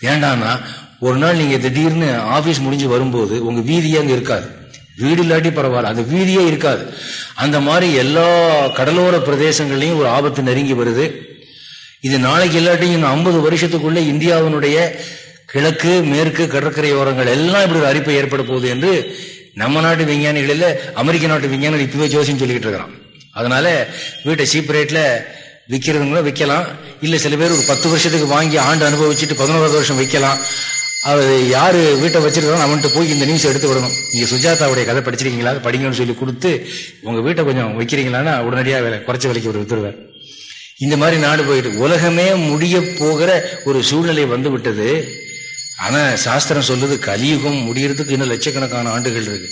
ஏண்டான்னா ஒரு நாள் நீங்க திடீர்னு ஆபீஸ் முடிஞ்சு வரும்போது உங்க வீதியே அங்க இருக்காது. வீடு இல்லாட்டி பரவாயில்ல. அந்த வீதியே இருக்காது. அந்த மாதிரி எல்லா கடலோர பிரதேசங்கள்லையும் ஒரு ஆபத்து நெருங்கி வருது. இது நாளைக்கு இல்லாட்டியும் ஐம்பது வருஷத்துக்குள்ளே இந்தியாவினுடைய கிழக்கு மேற்கு கடற்கரையோரங்கள் எல்லாம் இப்படி ஒரு அரிப்பை ஏற்பட போகுது என்று நம்ம நாட்டு விஞ்ஞானிகளில் அமெரிக்க நாட்டு விஞ்ஞானிகள் இப்பவே ஜோசியம் சொல்லிக்கிட்டு இருக்கிறான். அதனால வீட்டை சீப் ரேட்டில் விற்கிறதுங்களும் விற்கலாம் இல்லை சில பேர் ஒரு பத்து வருஷத்துக்கு வாங்கி ஆண்டு அனுபவிச்சுட்டு பதினோராவது வருஷம் விற்கலாம் அவர் யாரு வீட்டை வச்சிருக்காங்க அவன்கிட்ட போய் இந்த நியூஸ் எடுத்து விடணும். நீங்க சுஜாதாவுடைய கதை படிச்சிருக்கீங்களா? படிங்கன்னு சொல்லி கொடுத்து உங்க வீட்டை கொஞ்சம் வைக்கிறீங்களான்னா உடனடியாக வேலை குறைச்ச விலைக்கு ஒரு வித்துருவார் இந்த மாதிரி நாடு போயிட்டு உலகமே முடிய போகிற ஒரு சூழ்நிலை வந்து விட்டது. ஆனா சாஸ்திரம் சொல்லுது கலியுகம் முடியறதுக்கு இன்னும் லட்சக்கணக்கான ஆண்டுகள் இருக்கு.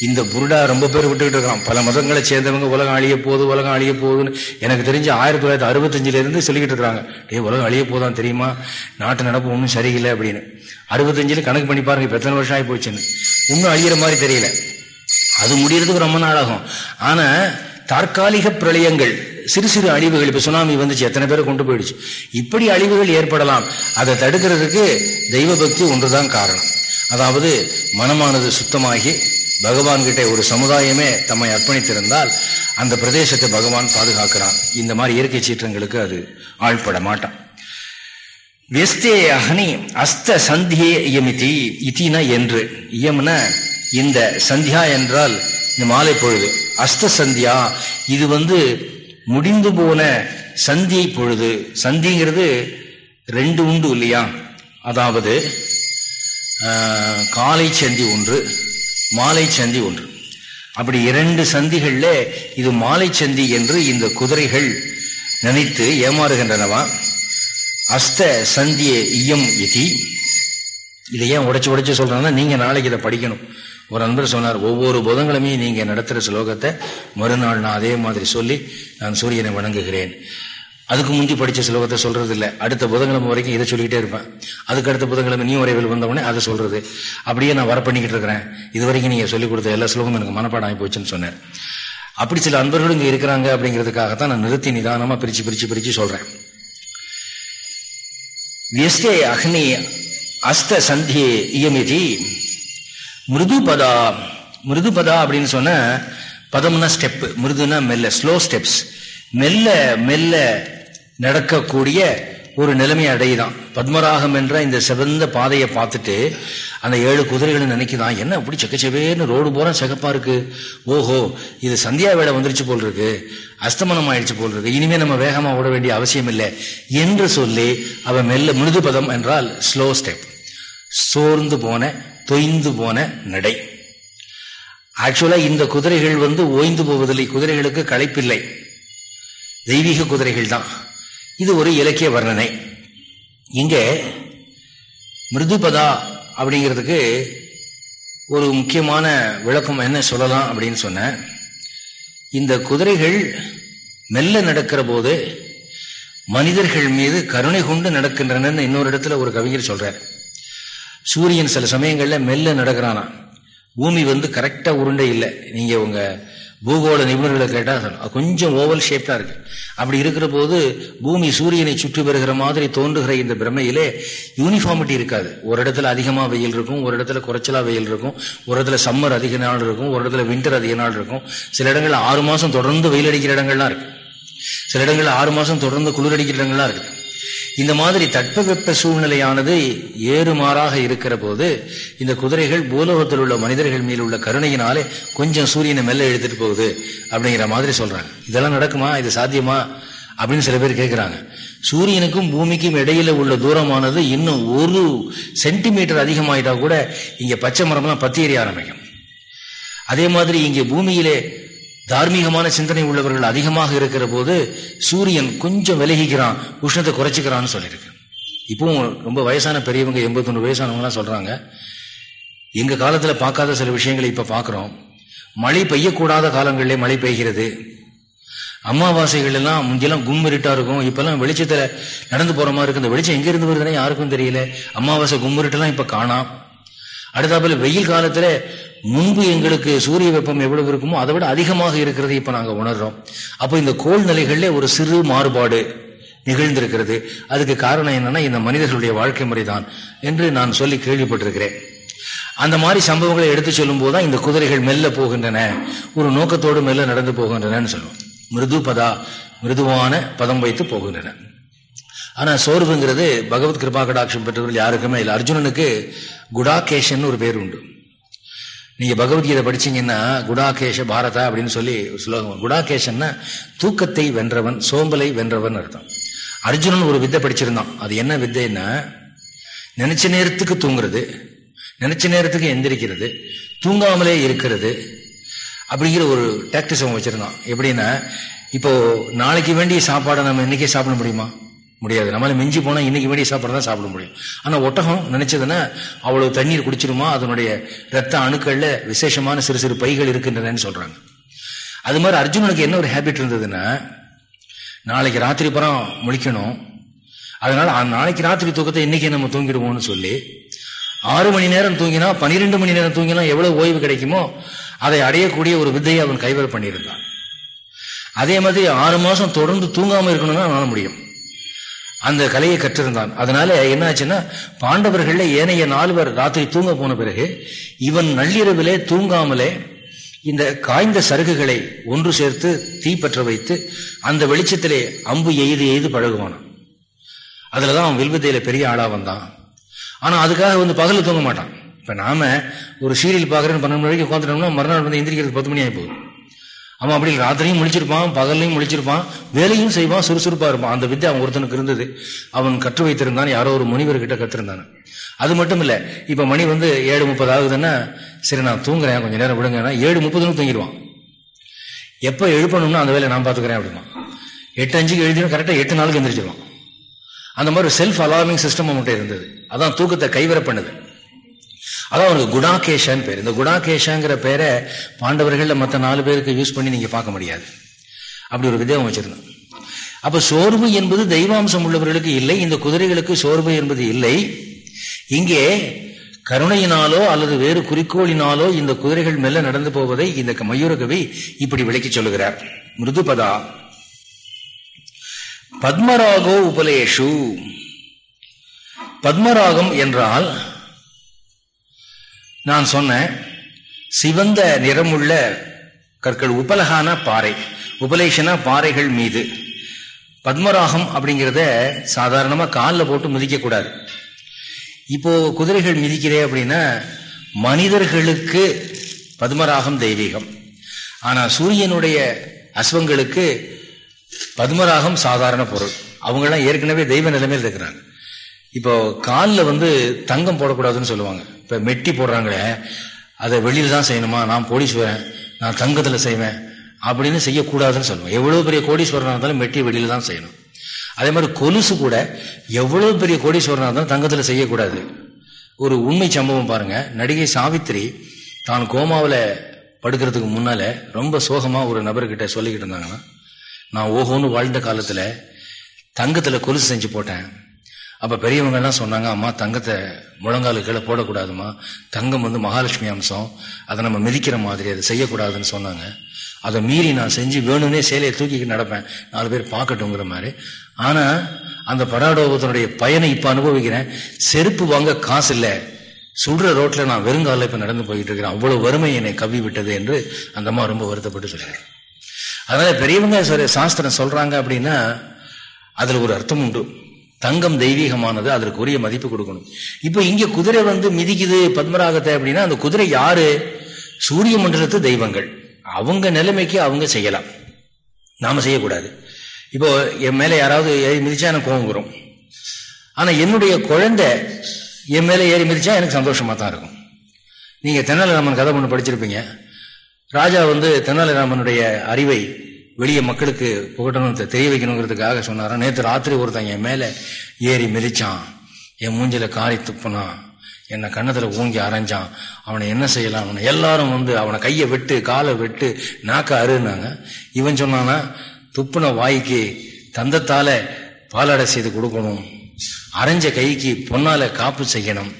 இந்த புருடா ரொம்ப பேர் விட்டுக்கிட்டு இருக்கான். பல மதங்களை சேர்ந்தவங்க உலகம் அழிய போகுது உலகம் அழிய போகுதுன்னு எனக்கு தெரிஞ்சு ஆயிரத்தி தொள்ளாயிரத்தி அறுபத்தஞ்சிலேருந்து சொல்லிக்கிட்டு இருக்கிறாங்க. டே உலகம் அழிய போதான் தெரியுமா? நாட்டு நடப்பு ஒன்றும் சரியில்லை அப்படின்னு. அறுபத்தஞ்சில் கணக்கு பண்ணி பாருங்க இப்போ எத்தனை வருஷம் ஆகி போச்சுன்னு இன்னும் அழியிற மாதிரி தெரியல. அது முடியறதுக்கு ரொம்ப நாள் ஆகும். ஆனால் தற்காலிக பிரளயங்கள் சிறு சிறு அழிவுகள் இப்போ சுனாமி வந்துச்சு எத்தனை பேரை கொண்டு போயிடுச்சு. இப்படி அழிவுகள் ஏற்படலாம். அதை தடுக்கிறதுக்கு தெய்வ பக்தி ஒன்றுதான் காரணம். அதாவது மனமானது சுத்தமாகி பகவான்கிட்ட ஒரு சமுதாயமே தம்மை அர்ப்பணித்திருந்தால் அந்த பிரதேசத்தை பகவான் பாதுகாக்கிறான். இந்த மாதிரி இயற்கை சீற்றங்களுக்கு அது ஆழ்பட மாட்டான். வெஸ்தே அகனி அஸ்த சந்தியே இயமிதி இத்தினா என்று. இயம்ன இந்த சந்தியா என்றால் இந்த மாலை பொழுது. அஸ்த சந்தியா இது வந்து முடிந்து போன சந்தியை பொழுது. சந்திங்கிறது ரெண்டு உண்டு இல்லையா? அதாவது காலை சந்தி ஒன்று மாலை சந்தி ஒன்று. அப்படி இரண்டு சந்திகளில் இது மாலை சந்தி என்று இந்த குதிரைகள் நினைத்து ஏமாறுகின்றனவா? அஸ்த சந்திய இயம் இதி. இதை ஏன் உடைச்சு உடைச்சு சொல்றாங்கன்னா நீங்க நாளைக்கு இதை படிக்கணும். ஒரு அன்பர் சொன்னார் ஒவ்வொரு புதன்கிழமை நீங்க நடத்துற ஸ்லோகத்தை மறுநாள் நான் அதே மாதிரி சொல்லி நான் சூரியனை வணங்குகிறேன். அதுக்கு முந்தி படிச்ச ஸ்லோகத்தை சொல்றது இல்லை அடுத்த புதன்கிழமை வரைக்கும் இதை சொல்லிக்கிட்டே இருப்பேன். அதுக்கு அடுத்த புதன்கிழமை நீ வரைவில் வந்தவொடனே அதை சொல்றது. அப்படியே நான் வர பண்ணிக்கிட்டு இருக்கிறேன். இது வரைக்கும் நீங்க சொல்லிக் கொடுத்த எல்லா ஸ்லோகமும் எனக்கு மனப்பாடம் ஆகி போச்சுன்னு சொன்னேன் அப்படி சில அன்பர்களும் இங்க இருக்கிறாங்க அப்படிங்கிறதுக்காகத்தான் நான் நிறுத்தி நிதானமா பிரிச்சு பிரிச்சு பிரிச்சு சொல்றேன். வியஸ்தே அக்னி அஸ்த சந்தி இயமிதி. மிருதுபதா மிருதுபதா அப்படின்னு சொன்ன பதம்னா ஸ்டெப் மிருதுனா மெல்ல ஸ்லோ ஸ்டெப்ஸ் மெல்ல மெல்ல நடக்கக்கூடிய ஒரு நிலைமை அடையுதான். பத்மராகம் என்ற இந்த சிவந்த பாதையை பார்த்துட்டு அந்த ஏழு குதிரைகளை நினைக்குதான் என்ன அப்படி செக்கச்செவேன்னு ரோடு போற செகப்பா இருக்கு. ஓஹோ இது சந்தியா வேலை வந்துருச்சு போல் இருக்கு அஸ்தமனம் ஆயிடுச்சு போல் இருக்கு இனிமே நம்ம வேகமா ஓட வேண்டிய அவசியம் இல்லை. என்று சொல்லி அவ மெல்ல மிருது பதம் என்றால் ஸ்லோ ஸ்டெப் சோர்ந்து போன தொய்ந்து போன நடை. ஆக்சுவலா இந்த குதிரைகள் வந்து ஓய்ந்து போவதில்லை. குதிரைகளுக்கு களைப்பில்லை. தெய்வீக குதிரைகள் தான். இது ஒரு இலக்கிய வர்ணனை. இங்கே மிருதுபதா அப்படிங்கிறதுக்கு ஒரு முக்கியமான விளக்கம் என்ன சொல்லலாம் அப்படின்னு சொன்ன இந்த குதிரைகள் மெல்ல நடக்கிற போது மனிதர்கள் மீது கருணை கொண்டு நடக்கின்றன இன்னொரு இடத்துல ஒரு கவிஞர் சொல்றார். சூரியன் சில சமயங்கள்ல மெல்ல நடக்கிறானா பூமி வந்து கரெக்டா உருண்டை இல்லை. நீங்க உங்க பூகோள நிபுணர்களை கேட்டால் கொஞ்சம் ஓவல் ஷேப்டா இருக்கு. அப்படி இருக்கிற போது பூமி சூரியனை சுற்றி வருகிற மாதிரி தோன்றுகிற இந்த பிரமையிலே யூனிஃபார்மிட்டி இருக்காது. ஒரு இடத்துல அதிகமா வெயில் இருக்கும் ஒரு இடத்துல குறைச்சலா வெயில் இருக்கும் ஒரு இடத்துல சம்மர் அதிக நாள் இருக்கும் ஒரு இடத்துல வின்டர் அதிக நாள் இருக்கும். சில இடங்கள்ல ஆறு மாசம் தொடர்ந்து வெயில் அடிக்கிற இடங்கள்லாம் இருக்கு. சில இடங்கள்ல ஆறு மாசம் தொடர்ந்து குளிர் அடிக்கிற இடங்கள்லாம் இருக்கு. இந்த மாதிரி தட்பவெப்ப சூழ்நிலையானது ஏறுமாறாக இருக்கிற போது இந்த குதிரைகள் பூலோகத்தில் உள்ள மனிதர்கள் மேல் உள்ள கருணையினாலே கொஞ்சம் சூரியனை மெல்ல எழுத்துட்டு போகுது அப்படிங்கிற மாதிரி சொல்றாங்க. இதெல்லாம் நடக்குமா? இது சாத்தியமா? அப்படின்னு சில பேர் கேட்கிறாங்க சூரியனுக்கும் பூமிக்கும் இடையில உள்ள தூரமானது இன்னும் ஒரு சென்டிமீட்டர் அதிகமாயிட்டா கூட இங்க பச்சை மரம்லாம் பத்தி எறிய ஆரம்பிக்கும். அதே மாதிரி இங்கே பூமியிலே தார்மீகமான சிந்தனை உள்ளவர்கள் அதிகமாக இருக்கிற போது சூரியன் கொஞ்சம் விலகிக்கிறான் உஷ்ணத்தை குறைச்சிக்கிறான்னு சொல்லியிருக்கு. இப்பவும் ரொம்ப வயசான பெரியவங்க எண்பத்தொன்று வயசானவங்கலாம் சொல்றாங்க எங்க காலத்துல பார்க்காத சில விஷயங்களை இப்ப பாக்குறோம் மழை பெய்யக்கூடாத காலங்களிலே மழை பெய்கிறது. அமாவாசைகள் எல்லாம் முந்தியெல்லாம் கும்மிருட்டா இருக்கும். இப்பெல்லாம் வெளிச்சத்துல நடந்து போற மாதிரி இருக்கு. இந்த வெளிச்சம் எங்க இருந்து வருதுன்னு யாருக்கும் தெரியல. அமாவாசை கும்மிருட்டெல்லாம் இப்ப காணாம். அடுத்தாப்புல வெயில் காலத்துல முன்பு எங்களுக்கு சூரிய வெப்பம் எவ்வளவு இருக்குமோ அதை விட அதிகமாக இருக்கிறது இப்ப நாங்க உணர்றோம். அப்போ இந்த கோல் நிலைகள்ல ஒரு சிறு மாறுபாடு நிகழ்ந்திருக்கிறது. அதுக்கு காரணம் என்னன்னா இந்த மனிதர்களுடைய வாழ்க்கை முறைதான் என்று நான் சொல்லி கேள்விப்பட்டிருக்கிறேன். அந்த மாதிரி சம்பவங்களை எடுத்து சொல்லும் போதுதான் இந்த குதிரைகள் மெல்ல போகின்றன ஒரு நோக்கத்தோடு மெல்ல நடந்து போகின்றனன்னு சொல்லுவோம். மிருது பதா மிருதுவான பதம் வைத்து போகின்றன. ஆனால் சோர்வுங்கிறது பகவத் கிருபா கடாட்சம் பெற்றவர்கள் யாருக்குமே இல்லை. அர்ஜுனனுக்கு குடாகேஷன் ஒரு பேர் உண்டு. நீங்கள் பகவத்கீதை படிச்சீங்கன்னா குடாகேஷ பாரதா அப்படின்னு சொல்லி ஸ்லோகம் குடாகேஷன்னா தூக்கத்தை வென்றவன் சோம்பலை வென்றவன் அர்த்தம். அர்ஜுனன் ஒரு வித்தை படிச்சிருந்தான். அது என்ன வித்தைன்னா நினைச்ச நேரத்துக்கு தூங்குறது நினைச்ச நேரத்துக்கு எந்திரிக்கிறது தூங்காமலே இருக்கிறது அப்படிங்கிற ஒரு டாக்டிஸ் அவன் வச்சிருந்தான். எப்படின்னா இப்போ நாளைக்கு வேண்டிய சாப்பாடை நம்ம இன்னைக்கே சாப்பிட முடியுமா? முடியாது. நம்மளால மிஞ்சி போனா இன்னைக்கு வேண்டிய சாப்பாடு தான் சாப்பிட முடியும். ஆனா ஒட்டகம் நினைச்சதுன்னா அவ்வளவு தண்ணீர் குடிச்சிருமா? அதனுடைய ரத்த அணுக்கள்ல விசேஷமான சிறு சிறு பைகள் இருக்கின்றனன்னு சொல்றாங்க. அது மாதிரி அர்ஜுனனுக்கு என்ன ஒரு ஹேபிட் இருந்ததுன்னா நாளைக்கு ராத்திரி புறம் முழிக்கணும். அதனால நாளைக்கு ராத்திரி தூக்கத்தை இன்னைக்கு நம்ம தூங்கிடுவோம்னு சொல்லி ஆறு மணி நேரம் தூங்கினா பன்னிரெண்டு மணி நேரம் தூங்கினா எவ்வளவு ஓய்வு கிடைக்குமோ அதை அடையக்கூடிய ஒரு வித்தையை அவன் கைவர் பண்ணியிருந்தான். அதே மாதிரி ஆறு மாசம் தொடர்ந்து தூங்காம இருக்கணும்னா அவனால முடியும். அந்த கலையை கற்றிருந்தான். அதனால என்னாச்சுன்னா பாண்டவர்கள ஏனைய நால்வர் ராத்திரி தூங்க போன பிறகு இவன் நள்ளிரவிலே தூங்காமலே இந்த காய்ந்த சருகுகளை ஒன்று சேர்த்து தீப்பற்ற வைத்து அந்த வெளிச்சத்திலே அம்பு எய்து எய்து பழகுவானான். அதுலதான் அவன் வில்வித்தையில பெரிய ஆளா வந்தான். ஆனா அதுக்காக வந்து பகல தூங்க மாட்டான். இப்ப நாம ஒரு சீரியல் பாக்குறேன்னு பன்னெண்டு மணிக்கு உட்காந்துட்டோம்னா மறுநாள் வந்து எந்திரிக்கிறது பத்து மணி ஆகி போகுது. அவன் அப்படி ராத்திரியும் முழிச்சிருப்பான் பகல்லையும் முழிச்சிருப்பான் வேலையும் செய்வான் சுறுசுறுப்பா இருப்பான். அந்த வித்தை அவன் ஒருத்தனுக்கு இருந்தது. அவன் கற்று வைத்திருந்தான் யாரோ ஒரு முனிவர் கிட்ட கத்திருந்தான். அது மட்டும் இல்ல இப்ப மணி வந்து ஏழு முப்பது ஆகுதுன்னா சரி நான் தூங்குறேன் கொஞ்சம் நேரம் விடுங்கன்னா ஏழு முப்பதுன்னு தூங்கிடுவான். எப்ப எழுப்பணும்னா அந்த வேலையை நான் பாத்துக்கிறேன் அப்படிமா. எட்டு அஞ்சுக்கு எழுதினா கரெக்டா எட்டு நாளுக்கு எந்திரிச்சிருவான். அந்த மாதிரி செல்ஃப் அலார்மிங் சிஸ்டம் அவன்கிட்ட இருந்தது. அதான் தூக்கத்தை கைவர பண்ணுது. அதான் அவனுக்கு குணாகேஷான்னு பேர். இந்த குணாகேஷாங்கிற பேரை பாண்டவர்கள்ல மற்ற நாலு பேருக்கு யூஸ் பண்ணி நீங்க பார்க்க முடியாது. அப்படி ஒரு விதம் வச்சிருந்தோம். அப்போ சோர்வு என்பது தெய்வாம்சம் உள்ளவர்களுக்கு இல்லை இந்த குதிரைகளுக்கு சோர்வு என்பது இல்லை. இங்கே கருணையினாலோ அல்லது வேறு குறிக்கோளினாலோ இந்த குதிரைகள் மேல நடந்து போவதை இந்த மயூரகவி இப்படி விளக்கி சொல்லுகிறார். மிருதுபதா பத்மராகோ உபலேஷு. பத்மராகம் என்றால் நான் சொன்னேன் சிவந்த நிறமுள்ள கற்கள் உபலகான பாறை உபலேஷனா பாறைகள் மீது. பத்மராகம் அப்படிங்கிறத சாதாரணமாக காலில் போட்டு மிதிக்கக்கூடாது இப்போ குதிரைகள் மிதிக்கிறே அப்படின்னா மனிதர்களுக்கு பத்மராகம் தெய்வீகம். ஆனால் சூரியனுடைய அஸ்வங்களுக்கு பத்மராகம் சாதாரண பொருள். அவங்களாம் ஏற்கனவே தெய்வ நிலைமையில் இருக்கிறாங்க. இப்போ காலில் வந்து தங்கம் போடக்கூடாதுன்னு சொல்லுவாங்க. இப்போ மெட்டி போடுறாங்களே அதை வெளியில் தான் செய்யணுமா? நான் கோடீஸ்வரன் நான் தங்கத்தில் செய்வேன் அப்படின்னு செய்யக்கூடாதுன்னு சொல்லுவேன் எவ்வளோ பெரிய கோடீஸ்வரனாக இருந்தாலும் மெட்டி வெளியில் தான் செய்யணும். அதே மாதிரி கொலுசு கூட எவ்வளோ பெரிய கோடீஸ்வரனாக இருந்தாலும் தங்கத்தில் செய்யக்கூடாது. ஒரு உண்மை சம்பவம் பாருங்க. நடிகை சாவித்திரி தான் கோமாவில் படுக்கிறதுக்கு முன்னால ரொம்ப சோகமாக ஒரு நபர்கிட்ட சொல்லிக்கிட்டு இருந்தாங்கன்னா நான் ஓஹோன்னு வாழ்ந்த காலத்தில் தங்கத்தில் கொலுசு செஞ்சு போட்டேன். அப்ப பெரியவங்க எல்லாம் சொன்னாங்க அம்மா தங்கத்தை முழங்காலு கீழே போடக்கூடாதுமா தங்கம் வந்து மகாலட்சுமி அம்சம். அதை நம்ம மிதிக்கிற மாதிரி அதை செய்யக்கூடாதுன்னு சொன்னாங்க. அதை மீறி நான் செஞ்சு வேணும்னே சேலையை தூக்கிட்டு நடப்பேன். நாலு பேர் பார்க்கட்டுங்கிற மாதிரி. ஆனா அந்த பராடோபத்தினுடைய பயனை இப்ப அனுபவிக்கிறேன். செருப்பு வாங்க காசு இல்லை. சுடுற ரோட்ல நான் வெறுங்கால இப்ப நடந்து போயிட்டு இருக்கிறேன். அவ்வளவு வறுமை என்னை கவி விட்டது என்று அந்த அம்மா ரொம்ப வருத்தப்பட்டு சொல்கிறார். அதனால பெரியவங்க சாஸ்திரம் சொல்றாங்க அப்படின்னா அதுல ஒரு அர்த்தம் உண்டு. தங்கம் தெய்வீகமானது அதற்கு உரிய மதிப்பு கொடுக்கணும். இப்ப இங்க குதிரை வந்து மிதிக்குது பத்மராகத்தை அப்படின்னா அந்த குதிரை யாரு? சூரிய மண்டலத்து தெய்வங்கள். அவங்க நிலைமைக்கு அவங்க செய்யலாம். நாம செய்யக்கூடாது. இப்போ என் மேல யாராவது ஏறி மிதிச்சா எனக்கு கோவம் வரும். ஆனா என்னுடைய குழந்தை என் மேல ஏறி மிதிச்சா எனக்கு சந்தோஷமா தான் இருக்கும். நீங்க தென்னாலிராமன் கதை ஒன்று படிச்சிருப்பீங்க. ராஜா வந்து தென்னாலிராமனுடைய அறிவை வெளியே மக்களுக்கு புகட்டணும் தெரிய வைக்கணுங்கிறதுக்காக சொன்னாரா நேற்று ராத்திரி ஒருத்தன் என் மேலே ஏறி மிதிச்சான். என் மூஞ்சில காரி துப்புனான். என்னை கன்னத்தில் ஊங்கி அரைஞ்சான். அவனை என்ன செய்யலாம்? அவனை எல்லாரும் வந்து அவனை கையை வெட்டு காலை வெட்டு நாக்க அருனாங்க இவன் சொன்னானா துப்புன வாய்க்கு தந்தத்தால பாலாடை செய்து கொடுக்கணும். அரைஞ்ச கைக்கு பொன்னால காப்பு செய்யணும்.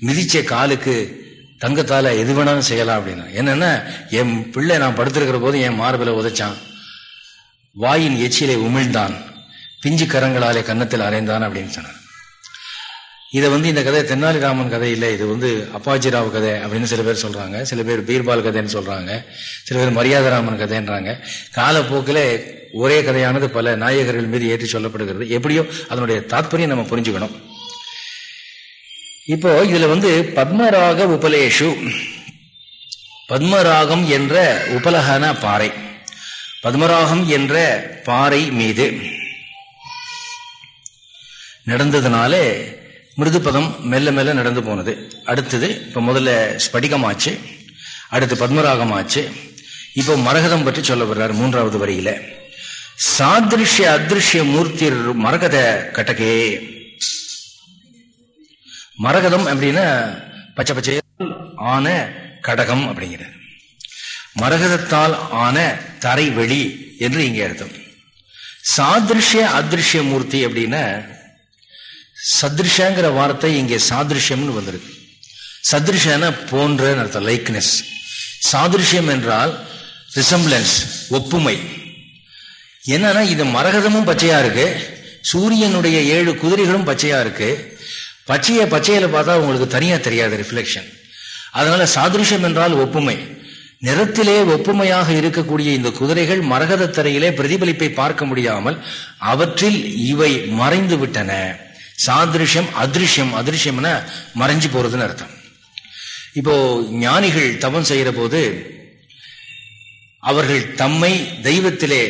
மிதிச்ச காலுக்கு தங்கத்தால் எது வேணாலும் செய்யலாம் அப்படின்னா. என்னென்னா என் பிள்ளை நான் படுத்திருக்கிற போது என் மார்பில் உதைச்சான். வாயின் எச்சிலை உமிழ்ந்தான். பிஞ்சு கரங்களாலே கன்னத்தில் அரைந்தான் அப்படின்னு சொன்னார் இதை வந்து இந்த கதை தென்னாலிராமன் கதை இல்லை இது வந்து அப்பாஜிராவ் கதை அப்படின்னு சில பேர் சொல்கிறாங்க சில பேர் பீர்பால் கதைன்னு சொல்கிறாங்க சில பேர் மரியாதராமன் கதைன்றாங்க. காலப்போக்கில் ஒரே கதையானது பல நாயகர்கள் மீது ஏற்றி சொல்லப்படுகிறது. எப்படியோ அதனுடைய தாத்பரியம் நம்ம புரிஞ்சுக்கணும். இப்போ இதுல வந்து பத்மராக உபலேஷு. பத்மராகம் என்ற உபலகன பாறை. பத்மராகம் என்ற பாறை மீது நடந்ததுனாலே மிருதுபதம் மெல்ல மெல்ல நடந்து போனது. அடுத்தது இப்போ முதல்ல ஸ்படிகமாச்சு அடுத்து பத்மராகம் ஆச்சு இப்போ மரகதம் பற்றி சொல்ல வர்றார் மூன்றாவது வரியில. சாதிருஷ்ய அதிருஷ்ய மூர்த்தி மரகத கட்டகே. மரகதம் அப்படின்னா பச்சை பச்சை ஆன கடகம் அப்படிங்கிறார். மரகதத்தால் ஆன தரை வெளி என்று இங்கே அர்த்தம். சாதிருஷ்ய அதிருஷ்ய மூர்த்தி அப்படின்னா சதிருஷங்கிற வார்த்தை இங்கே சாதிருஷ்யம்னு வந்திருக்கு. சதிருஷன போன்ற அர்த்தம் லைக்னஸ் சாதிருஷ்யம் என்றால் ரிசம்பிளன்ஸ் ஒப்புமை. என்னன்னா இது மரகதமும் பச்சையா இருக்கு சூரியனுடைய ஏழு குதிரைகளும் பச்சையா இருக்கு பச்சையை பச்சையில பார்த்தா உங்களுக்கு தனியா தெரியாது ரிஃப்ளெக்ஷன் அதனால சாதிருஷ்யம் என்றால் ஒப்புமை. நிறத்திலே ஒப்புமையாக இருக்கக்கூடிய இந்த குதிரைகள் மரகத தரையிலே பிரதிபலிப்பை பார்க்க முடியாமல் அவற்றில் இவை மறைந்து விட்டன. சாதிருஷ்யம் அதிருஷ்யம் அதிருஷ்யம்னா மறைஞ்சு போறதுன்னு அர்த்தம். இப்போ ஞானிகள் தவம் செய்கிற போது அவர்கள் தம்மை தெய்வத்திலே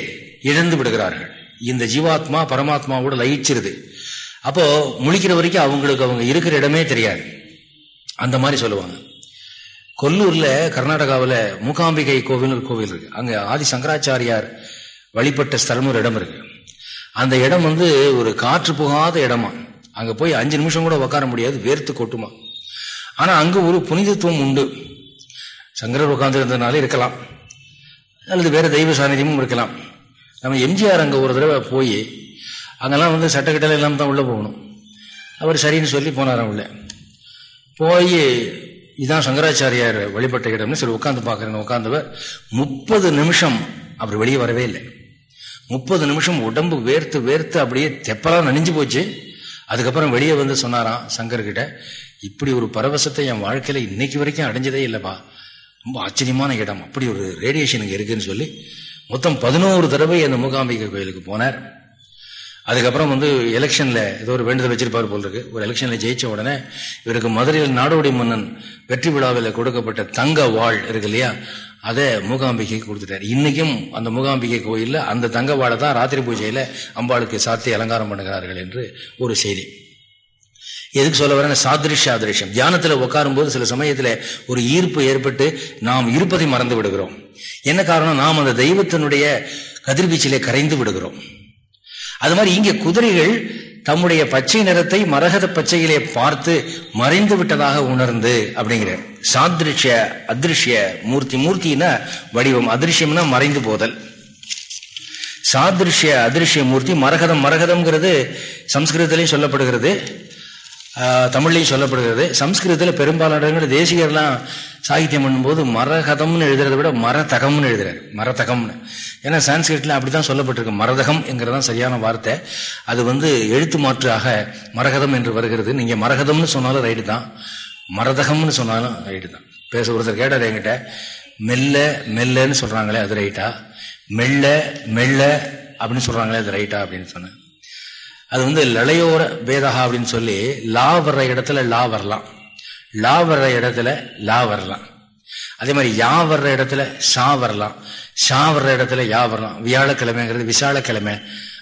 இழந்து விடுகிறார்கள். இந்த ஜீவாத்மா பரமாத்மாவோட லயிச்சிருது. அப்போ முழிக்கிற வரைக்கும் அவங்களுக்கு அவங்க இருக்கிற இடமே தெரியாது. அந்த மாதிரி சொல்லுவாங்க. கொல்லூர்ல கர்நாடகாவில் மூகாம்பிகை கோவில் ஒரு கோவில் இருக்கு. அங்க ஆதி சங்கராச்சாரியார் வழிபட்ட ஸ்தலம் ஒரு இடம் இருக்கு. அந்த இடம் வந்து ஒரு காற்று புகாத இடமா. அங்க போய் அஞ்சு நிமிஷம் கூட உட்கார முடியாது வேர்த்து கொட்டுமா. ஆனா அங்க ஒரு புனிதத்துவம் உண்டு. சங்கரர் உட்கார்ந்து இருந்ததுனால இருக்கலாம். அல்லது வேற தெய்வ சாநிதியமும் இருக்கலாம். நம்ம எம்ஜிஆர் அங்கே ஒரு தடவை போய் அங்கெல்லாம் வந்து சட்டக்கட்டளை இல்லாமல் தான் உள்ளே போகணும். அவர் சரின்னு சொல்லி போனார் உள்ள. போய் இதான் சங்கராச்சாரியார் வழிபட்ட இடம்னு சரி உட்காந்து பார்க்குறேன்னு உட்காந்தவர் முப்பது நிமிஷம் அவர் வெளியே வரவே இல்லை. முப்பது நிமிஷம் உடம்பு வேர்த்து வேர்த்து அப்படியே தெப்பலாம் நனைஞ்சு போச்சு. அதுக்கப்புறம் வெளியே வந்து சொன்னாராம் சங்கர்கிட்ட இப்படி ஒரு பரவசத்தை என் வாழ்க்கையில் இன்னைக்கு வரைக்கும் அடைஞ்சதே இல்லைப்பா. ரொம்ப ஆச்சரியமான இடம். அப்படி ஒரு ரேடியேஷன் இங்கே இருக்குன்னு சொல்லி மொத்தம் பதினோரு தடவை அந்த மூகாம்பிகை கோயிலுக்கு போனார். அதுக்கப்புறம் வந்து எலெக்ஷன்ல ஏதோ ஒரு வேண்டுதல் வச்சிருப்பார் போல் இருக்கு ஒரு எலெக்ஷன்ல ஜெயிச்ச உடனே இவருக்கு மதுரையில் நாடோடி மன்னன் வெற்றி விழாவில் கொடுக்கப்பட்ட தங்க வாழ் இருக்கு இல்லையா? அதை மூகாம்பிகை கொடுத்துட்டார். இன்னைக்கும் அந்த மூகாம்பிகை கோயில்ல அந்த தங்க வாழை தான் ராத்திரி பூஜையில அம்பாளுக்கு சாத்தி அலங்காரம் பண்ணுகிறார்கள் என்று ஒரு செய்தி. எதுக்கு சொல்ல வரேன் சாதிருஷ்ய ஆதிருஷ்யம் தியானத்தில் உட்காரும் போது சில சமயத்தில் ஒரு ஈர்ப்பு ஏற்பட்டு நாம் இருப்பதை மறந்து விடுகிறோம். என்ன காரணம்? நாம் அந்த தெய்வத்தினுடைய கதிர்வீச்சிலே கரைந்து விடுகிறோம். அது மாதிரி இங்கே குதிரைகள் தம்முடைய பச்சை நிறத்தை மரகத பச்சையிலே பார்த்து மறைந்து விட்டதாக உணர்ந்து அப்படிங்கிற சாதிருஷ்ய அதிருஷ்ய மூர்த்தி மூர்த்தினா வடிவம். அதிருஷ்யம்னா மறைந்து போதல். சாதிருஷ்ய அதிருஷ்ய மூர்த்தி மரகதம் மரகதம்ங்கிறது சம்ஸ்கிருதத்திலையும் சொல்லப்படுகிறது. தமிழ்லையும் சொல்லப்படுகிறது. சம்ஸ்கிருதத்தில் பெரும்பாலான தேசிகர்லாம் சாகித்யம் பண்ணும்போது மரகதம்னு எழுதுறதை விட மரதகம்னு எழுதுறாரு. மரதகம்னு. ஏன்னா சான்ஸ்கிரிட்ல அப்படித்தான் சொல்லப்பட்டிருக்கு. மரதகம் என்கிறதான் சரியான வார்த்தை. அது வந்து எழுத்து மாற்றாக மரகதம் என்று வருகிறது. நீங்க மரகதம்னு சொன்னாலும் ரைடு தான். மரதகம்னு சொன்னாலும் ரைடு தான். பேச ஒருத்தர் கேட்டார் என்கிட்ட மெல்ல மெல்லன்னு சொல்றாங்களே அது ரைட்டா மெல்ல மெல்ல அப்படின்னு சொல்றாங்களே அது ரைட்டா அப்படின்னு சொன்னேன். அது வந்து லளையோர பேதகா அப்படின்னு சொல்லி லா வர்ற இடத்துல லா வரலாம். லா வர்ற இடத்துல லா வரலாம். அதே மாதிரி யா வர்ற இடத்துல ஷா வரலாம். ஷா வர்ற இடத்துல யா வரலாம் வியாழக்கிழமைங்கிறது விசாலக்கிழமை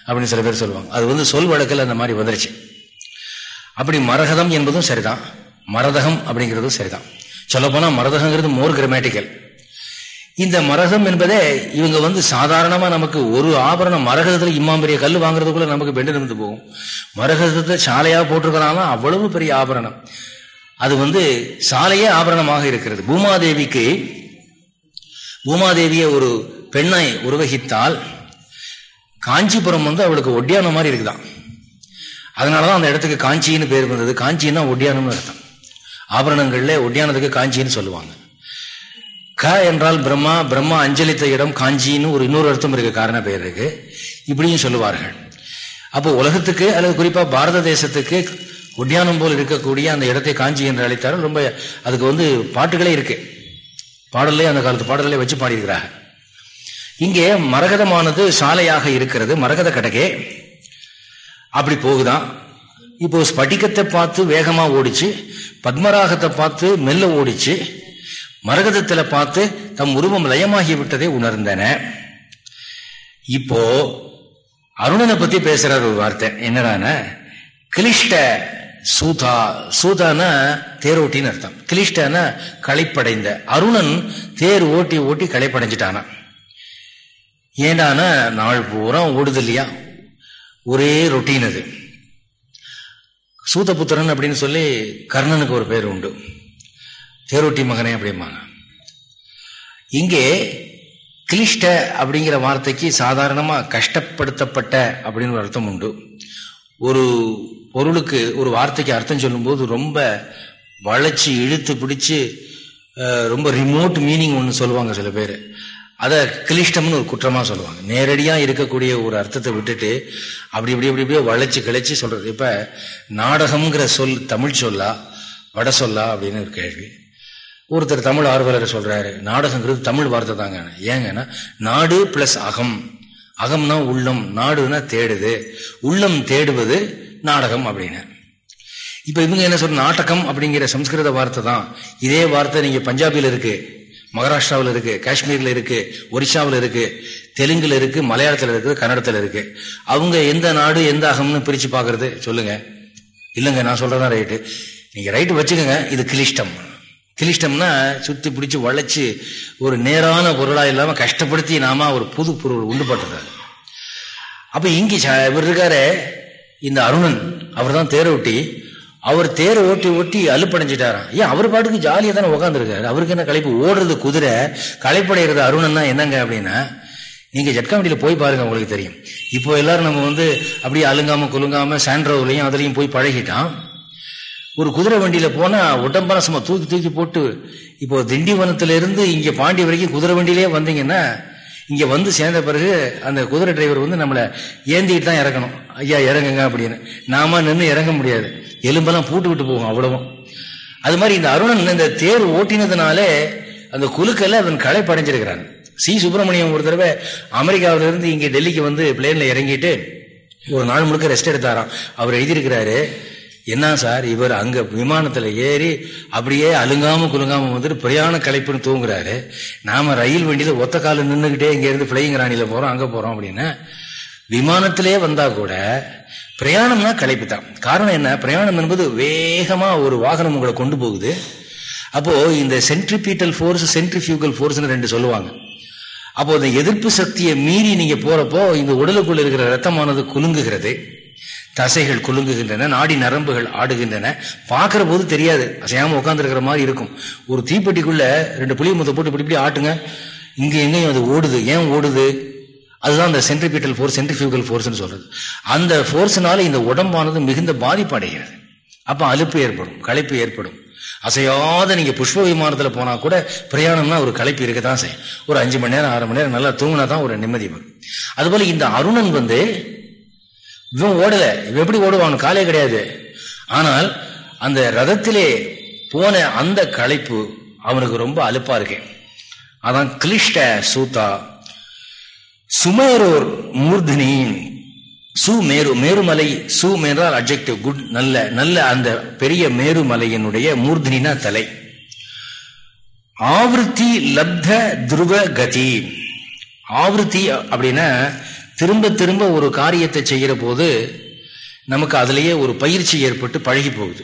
அப்படின்னு சில பேர் சொல்லுவாங்க. அது வந்து சொல் வழக்கில் அந்த மாதிரி வந்துருச்சு. அப்படி மரகதம் என்பதும் சரிதான். மரதகம் அப்படிங்கிறதும் சரிதான். சொல்லப்போனால் மரதகங்கிறது மோர் கிரமேட்டிக்கல் இந்த மரகம் என்பதே இவங்க வந்து சாதாரணமாக நமக்கு ஒரு ஆபரணம் மரகதத்தில் இம்மா பெரிய கல் வாங்குறதுக்குள்ள நமக்கு பெண்டு நிமிந்து போகும். மரகதத்தை சாலையாக போட்டிருக்கிறாலும் அவ்வளவு பெரிய ஆபரணம். அது வந்து சாலையே ஆபரணமாக இருக்கிறது. பூமாதேவிக்கு பூமாதேவியை ஒரு பெண்ணை உருவகித்தால் காஞ்சிபுரம் வந்து அவளுக்கு ஒட்டியான மாதிரி இருக்குதான். அதனாலதான் அந்த இடத்துக்கு காஞ்சின்னு பேர் வந்தது. காஞ்சின்னா ஒட்டியானம்னு அர்த்தம். ஆபரணங்கள்ல ஒட்டியானதுக்கு காஞ்சின்னு சொல்லுவாங்க. க என்றால் பிரம்மா பிரம்மா அஞ்சலித்த இடம் காஞ்சின்னு ஒரு இன்னொரு அர்த்தம் இருக்கு காரண பெயர் இருக்கு. இப்படியும் சொல்லுவார்கள். அப்போ உலகத்துக்கு அல்லது குறிப்பா பாரத தேசத்துக்கு ஒட்டியானம் போல் இருக்கக்கூடிய அந்த இடத்தை காஞ்சி என்று அழைத்தாலும் ரொம்ப அதுக்கு வந்து பாட்டுகளே இருக்கு. பாடலே அந்த காலத்து பாடலே வச்சு பாடியிருக்கிறாங்க இங்கே மரகதமானது சாலையாக இருக்கிறது மரகத கடகே. அப்படி போகுதான். இப்போ ஸ்படிகத்தை பார்த்து வேகமாக ஓடிச்சு பத்மராகத்தை பார்த்து மெல்ல ஓடிச்சு மரகதத்தில் பார்த்து தம் உருவம் லயமாகி விட்டதை உணர்ந்தன. இப்போ அருணனை பத்தி பேசுகிறார் ஒரு வார்த்தை. என்னடான கிளிஷ்ட சூதா சூதான தேரோட்டின்னு அர்த்தம். கிளிஷ்டன களைப்படைந்த. அருணன் தேர் ஓட்டி ஓட்டி களைப்படைஞ்சிட்டானா. ஏண்டான நாள் பூரா ஓடுது இல்லையா ஒரே ரொட்டீன் அது. சூதபுத்திரன் அப்படின்னு சொல்லி கர்ணனுக்கு ஒரு பேர் உண்டு. தேரோட்டி மகனே அப்படிம்பாங்க. இங்கே கிளிஷ்ட அப்படிங்கிற வார்த்தைக்கு சாதாரணமாக கஷ்டப்படுத்தப்பட்ட அப்படின்னு ஒரு அர்த்தம் உண்டு. ஒரு பொருளுக்கு ஒரு வார்த்தைக்கு அர்த்தம் சொல்லும்போது ரொம்ப வளைச்சி இழுத்து பிடிச்சி ரொம்ப ரிமோட் மீனிங் ஒன்று சொல்லுவாங்க சில பேர். அதை கிளிஷ்டம்னு ஒரு குற்றமாக சொல்லுவாங்க. நேரடியாக இருக்கக்கூடிய ஒரு அர்த்தத்தை விட்டுட்டு அப்படி இப்படி இப்படி இப்படியே வளைச்சி கிளைச்சி சொல்கிறது இப்போ நாடகம்ங்கிற சொல் தமிழ் சொல்லா வட சொல்லா அப்படின்னு ஒரு கேள்வி. ஒருத்தர் தமிழ் ஆர்வலர் சொல்கிறாரு நாடகங்கிறது தமிழ் வார்த்தை தாங்க. ஏங்கன்னா நாடு பிளஸ் அகம். அகம்னா உள்ளம் நாடுனா தேடுது. உள்ளம் தேடுவது நாடகம் அப்படின்னு. இப்ப இவங்க என்ன சொல்ற நாடகம் அப்படிங்கிற சம்ஸ்கிருத வார்த்தை தான். இதே வார்த்தை நீங்க பஞ்சாபில் இருக்கு மகாராஷ்டிராவில் இருக்கு காஷ்மீர்ல இருக்கு ஒரிசாவில் இருக்கு தெலுங்குல இருக்கு மலையாளத்தில் இருக்கு கன்னடத்தில் இருக்கு. அவங்க எந்த நாடு எந்த அகம்னு பிரிச்சு பாக்குறது சொல்லுங்க. இல்லைங்க நான் சொல்றதான் ரைட்டு நீங்க ரைட்டு வச்சுக்கோங்க இது கிளிஷ்டம். கிளிஷ்டம்னா சுத்தி பிடிச்சி வளைச்சு ஒரு நேரான பொருளா இல்லாம கஷ்டப்படுத்தி நாம ஒரு புது பொருள் உண்டு பண்றது அப்ப இங்கே இவர் இருக்காரு இந்த அருணன். அவர் தான் தேர் ஓட்டி. அவர் தேரை ஓட்டி ஓட்டி அலுப்படைஞ்சிட்டாராம் ஏன் அவர் பாட்டுக்கு ஜாலியாக தானே உட்காந்துருக்காரு அவருக்கு என்ன களைப்பு? ஓடுறது குதிரை களைப்படைகிறது அருணன் தான் என்னங்க அப்படின்னா நீங்க ஜட்காவண்டியில போய் பாருங்க உங்களுக்கு தெரியும். இப்போ எல்லாரும் நம்ம வந்து அப்படியே அழுங்காமல் குலுங்காமல் சாண்ட்ரோவிலையும் அதுலேயும் போய் பழகிட்டான் ஒரு குதிரை வண்டியில போனா உடம்பெல்லாம் சும்மா தூக்கி தூக்கி போட்டு இப்போ திண்டிவனத்துல இருந்து இங்க பாண்டி வரைக்கும் குதிரை வண்டியிலே வந்தீங்கன்னா இங்க வந்து சேர்ந்த பிறகு அந்த குதிரை டிரைவர் வந்து நம்மளை ஏந்திட்டு தான் இறக்கணும். ஐயா இறங்குங்க அப்படின்னு. நாம நின்று இறங்க முடியாது. எலும்பெல்லாம் பூட்டு விட்டு போகும் அவ்வளவும். அது மாதிரி இந்த அருணன் இந்த தேர் ஓட்டினதுனாலே அந்த குழுக்கெல்லாம் அவன் களை படைஞ்சிருக்கிறான் சி. சுப்பிரமணியம் ஒரு தடவை அமெரிக்காவிலிருந்து இங்கே டெல்லிக்கு வந்து பிளேன்ல இறங்கிட்டு ஒரு நாள் முழுக்க ரெஸ்ட் எடுத்தாராம். அவர் எழுதியிருக்கிறாரு என்ன சார் இவர் அங்க விமானத்துல ஏறி அப்படியே அழுங்காம குலுங்காம வந்துட்டு பிரயாண கலைப்புன்னு தூங்குறாரு. நாம ரயில் வண்டியில ஒத்த கால நின்றுகிட்டே இங்க இருந்து பிளைங் ராணியில போறோம் அங்க போறோம் அப்படின்னு. விமானத்திலே வந்தா கூட பிரயாணம்னா கலைப்பு தான். காரணம் என்ன? பிரயாணம் என்பது வேகமா ஒரு வாகனம் உங்களை கொண்டு போகுது. அப்போ இந்த சென்ட்ரிபீட்டல் ஃபோர்ஸ் சென்ட்ரிஃபியூகல் ஃபோர்ஸ்னு ரெண்டு சொல்லுவாங்க. அப்போ இந்த எதிர்ப்பு சக்தியை மீறி நீங்க போறப்போ இந்த உடலுக்குள்ள இருக்கிற ரத்தமானது குலுங்குகிறது. தசைகள் குலுங்குகின்றன நாடி நரம்புகள் ஆடுகின்றன. பார்க்கிற போது தெரியாது. அசையாம உட்காந்துருக்கிற மாதிரி இருக்கும். ஒரு தீப்பெட்டிக்குள்ள ரெண்டு புளிய முத்தை போட்டு இப்படி இப்படி ஆட்டுங்க. இங்க எங்கேயும் அது ஓடுது. ஏன் ஓடுது? அதுதான் அந்த சென்ட்ரிபியூட்டல் ஃபோர்ஸ் சென்ட்ரிஃபியூகல் ஃபோர்ஸ்னு சொல்றது. அந்த ஃபோர்ஸ்னால இந்த உடம்பானது மிகுந்த பாதிப்பு அடைகிறது அப்ப அலுப்பு ஏற்படும் களைப்பு ஏற்படும். அசையாத நீங்க புஷ்ப விமானத்துல போனா கூட பிரயாணம்னா ஒரு களைப்பு இருக்கத்தான் செய்யும். ஒரு அஞ்சு மணி நேரம் ஆறு மணி நேரம் நல்லா தூங்கினா தான் ஒரு நிம்மதி வரும். அதுபோல இந்த அருணன் வந்து இவன் ஓடல. இவன் எப்படி ஓடுவான்? காலே கிடையாது. ஆனால் அந்த ரதத்திலே போன அந்த களைப்பு அவனுக்கு ரொம்ப அலுப்பா இருக்கு. அதான் கிளிஷ்ட சூத்தா. சுமேரோர் மூர்தினி சு மேரு மேருமலை சு என்றால் அப்ஜெக்டிவ் குட் நல்ல நல்ல அந்த பெரிய மேருமலையினுடைய மூர்தினா தலை. ஆவருத்தி லப்த துருவ கதி. ஆவருத்தி அப்படின்னா திரும்ப திரும்ப ஒரு காரியத்தை செய்கிற போது நமக்கு அதுலேயே ஒரு பயிற்சி ஏற்பட்டு பழகி போகுது.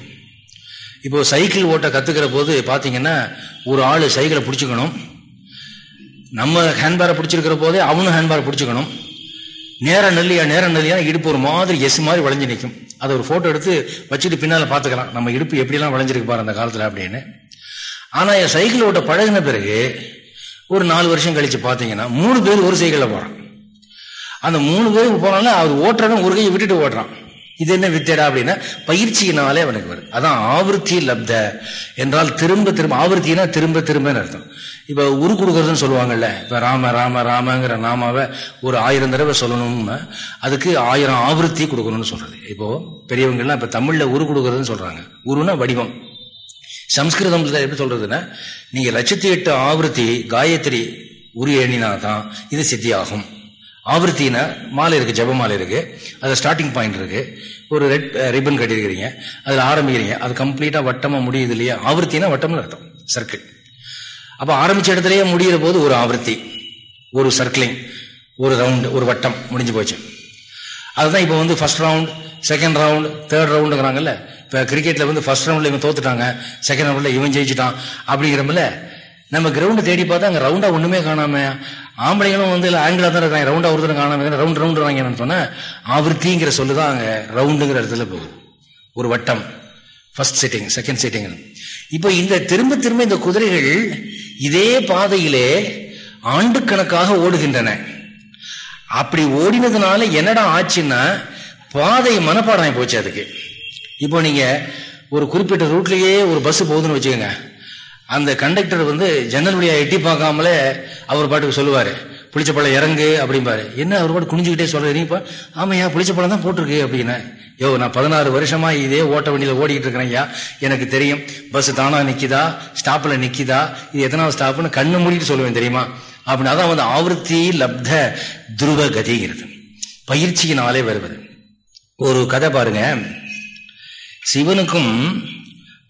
இப்போது சைக்கிள் ஓட்ட கற்றுக்கிற போது பார்த்தீங்கன்னா ஒரு ஆள் சைக்கிளை பிடிச்சிக்கணும். நம்ம ஹேண்ட்பேரை பிடிச்சிருக்கிற போதே அவனும் ஹேண்ட்பேரை பிடிச்சிக்கணும். நேரம் நெல்லியா நேரம் நெல்லியா இடுப்பு ஒரு மாதிரி எஸ் மாதிரி வளைஞ்சு நிற்கும் அதை ஒரு ஃபோட்டோ எடுத்து வச்சுட்டு பின்னால் பார்த்துக்கலாம் நம்ம இடுப்பு எப்படிலாம் வளைஞ்சிருக்கு பாரு அந்த காலத்தில் அப்படின்னு. ஆனால் என் சைக்கிள் ஓட்ட பழகின பிறகு ஒரு நாலு வருஷம் கழித்து பார்த்தீங்கன்னா மூணு பேர் ஒரு சைக்கிளில் போகிறான் அந்த மூணு பேருக்கு போனாலும் அவர் ஓட்டுறவன் ஒரு கையை விட்டுட்டு ஓட்டுறான். இது என்ன வித்தியடா அப்படின்னா பயிற்சியினாலே அவனுக்கு வரும் அதான் ஆவருத்தி லப்த என்றால் திரும்ப திரும்ப ஆவருத்தினா திரும்ப திரும்பன்னு அர்த்தம். இப்போ உரு கொடுக்கறதுன்னு சொல்லுவாங்கல்ல இப்போ ராம ராம ராமங்கிற நாமாவை ஒரு ஆயிரம் தடவை சொல்லணும்னு அதுக்கு ஆயிரம் ஆவருத்தி கொடுக்கணும்னு சொல்றது. இப்போ பெரியவங்கெல்லாம் இப்போ தமிழில் உரு கொடுக்கறதுன்னு சொல்றாங்க. உருனா வடிவம். சம்ஸ்கிருதம் எப்படி சொல்றதுன்னா நீங்க லட்சத்தி எட்டு ஆவருத்தி காயத்ரி உரு எண்ணினா தான் இது சித்தியாகும். ஆவர்த்தினா மாலை இருக்கு ஜப மாலை இருக்கு. அதில் ஸ்டார்டிங் பாயிண்ட் இருக்கு. ஒரு ரெட் ரிப்பன் கட்டியிருக்கிறீங்க. அதில் ஆரம்பிக்கிறீங்க. அது கம்ப்ளீட்டாக வட்டமாக முடியுது இல்லையா? ஆவர்த்தினா வட்டம்னு அர்த்தம். சர்க்கிள் அப்போ ஆரம்பிச்ச இடத்துலயே முடிகிற போது ஒரு ஆவர்த்தி ஒரு சர்க்கிளிங் ஒரு ரவுண்ட் ஒரு வட்டம் முடிஞ்சு போச்சு. அதுதான் இப்போ வந்து first round second round third ரவுண்டுங்கிறாங்கல்ல இப்போ கிரிக்கெட்டில் வந்து ஃபர்ஸ்ட் ரவுண்டில் இவன் தோத்துட்டாங்க. செகண்ட் ரவுண்டில் இவன் ஜெயிச்சிட்டான். அப்படிங்கிறமில்ல நம்ம கிரவுண்டு தேடி பார்த்தா அங்கே ரவுண்டாக ஒன்றுமே காணாம ஆம்பளைங்களும் வந்து ஆங்கிலா தான் இருக்காங்க ரவுண்டா ஒருத்தர் காணாம ரவுண்ட் ரவுண்ட் வாங்கன்னு சொன்னா ஆவர்த்திங்கிற சொல்லு தான் அங்கே ரவுண்டுங்கிற இடத்துல போகுது. ஒரு வட்டம். ஃபர்ஸ்ட் சிட்டிங் செகண்ட் சிட்டிங் இப்போ இந்த திரும்ப திரும்ப இந்த குதிரைகள் இதே பாதையிலே ஆண்டு கணக்காக ஓடுகின்றன. அப்படி ஓடினதுனால என்னடா ஆச்சுன்னா பாதை மனப்பாடம் போச்சு அதுக்கு. இப்போ நீங்க ஒரு குறிப்பிட்ட ரூட்லயே ஒரு பஸ் போகுதுன்னு வச்சுக்கோங்க. அந்த கண்டக்டர் வந்து ஜன்னல் வழியா எட்டி பார்க்காமலே அவர் பாட்டுக்கு சொல்லுவாரு. புளிச்ச பழம் இறங்கு அப்படிம்பாரு. என்ன அவர் பாட்டு குனிஞ்சுக்கிட்டே சொல்றீங்கப்பா ஆமாய்யா புளிச்ச பழம் தான் போட்டிருக்கு அப்படின்னா. யோ நான் பதினாறு வருஷமா இதே ஓட்ட வண்டியில ஓடிக்கிட்டு இருக்கிறேன் ஐயா. எனக்கு தெரியும். பஸ் தானா நிக்குதா? ஸ்டாப்ல நிக்குதா? இது எத்தனாவது ஸ்டாப்னு கண்ணு மூடிட்டு சொல்லுவேன் தெரியுமா? அப்படின்னு அதான் வந்து ஆவருத்தி லப்த துருவ கதிங்கிறது பயிற்சியினாலே வருவது. ஒரு கதை பாருங்க. சிவனுக்கும்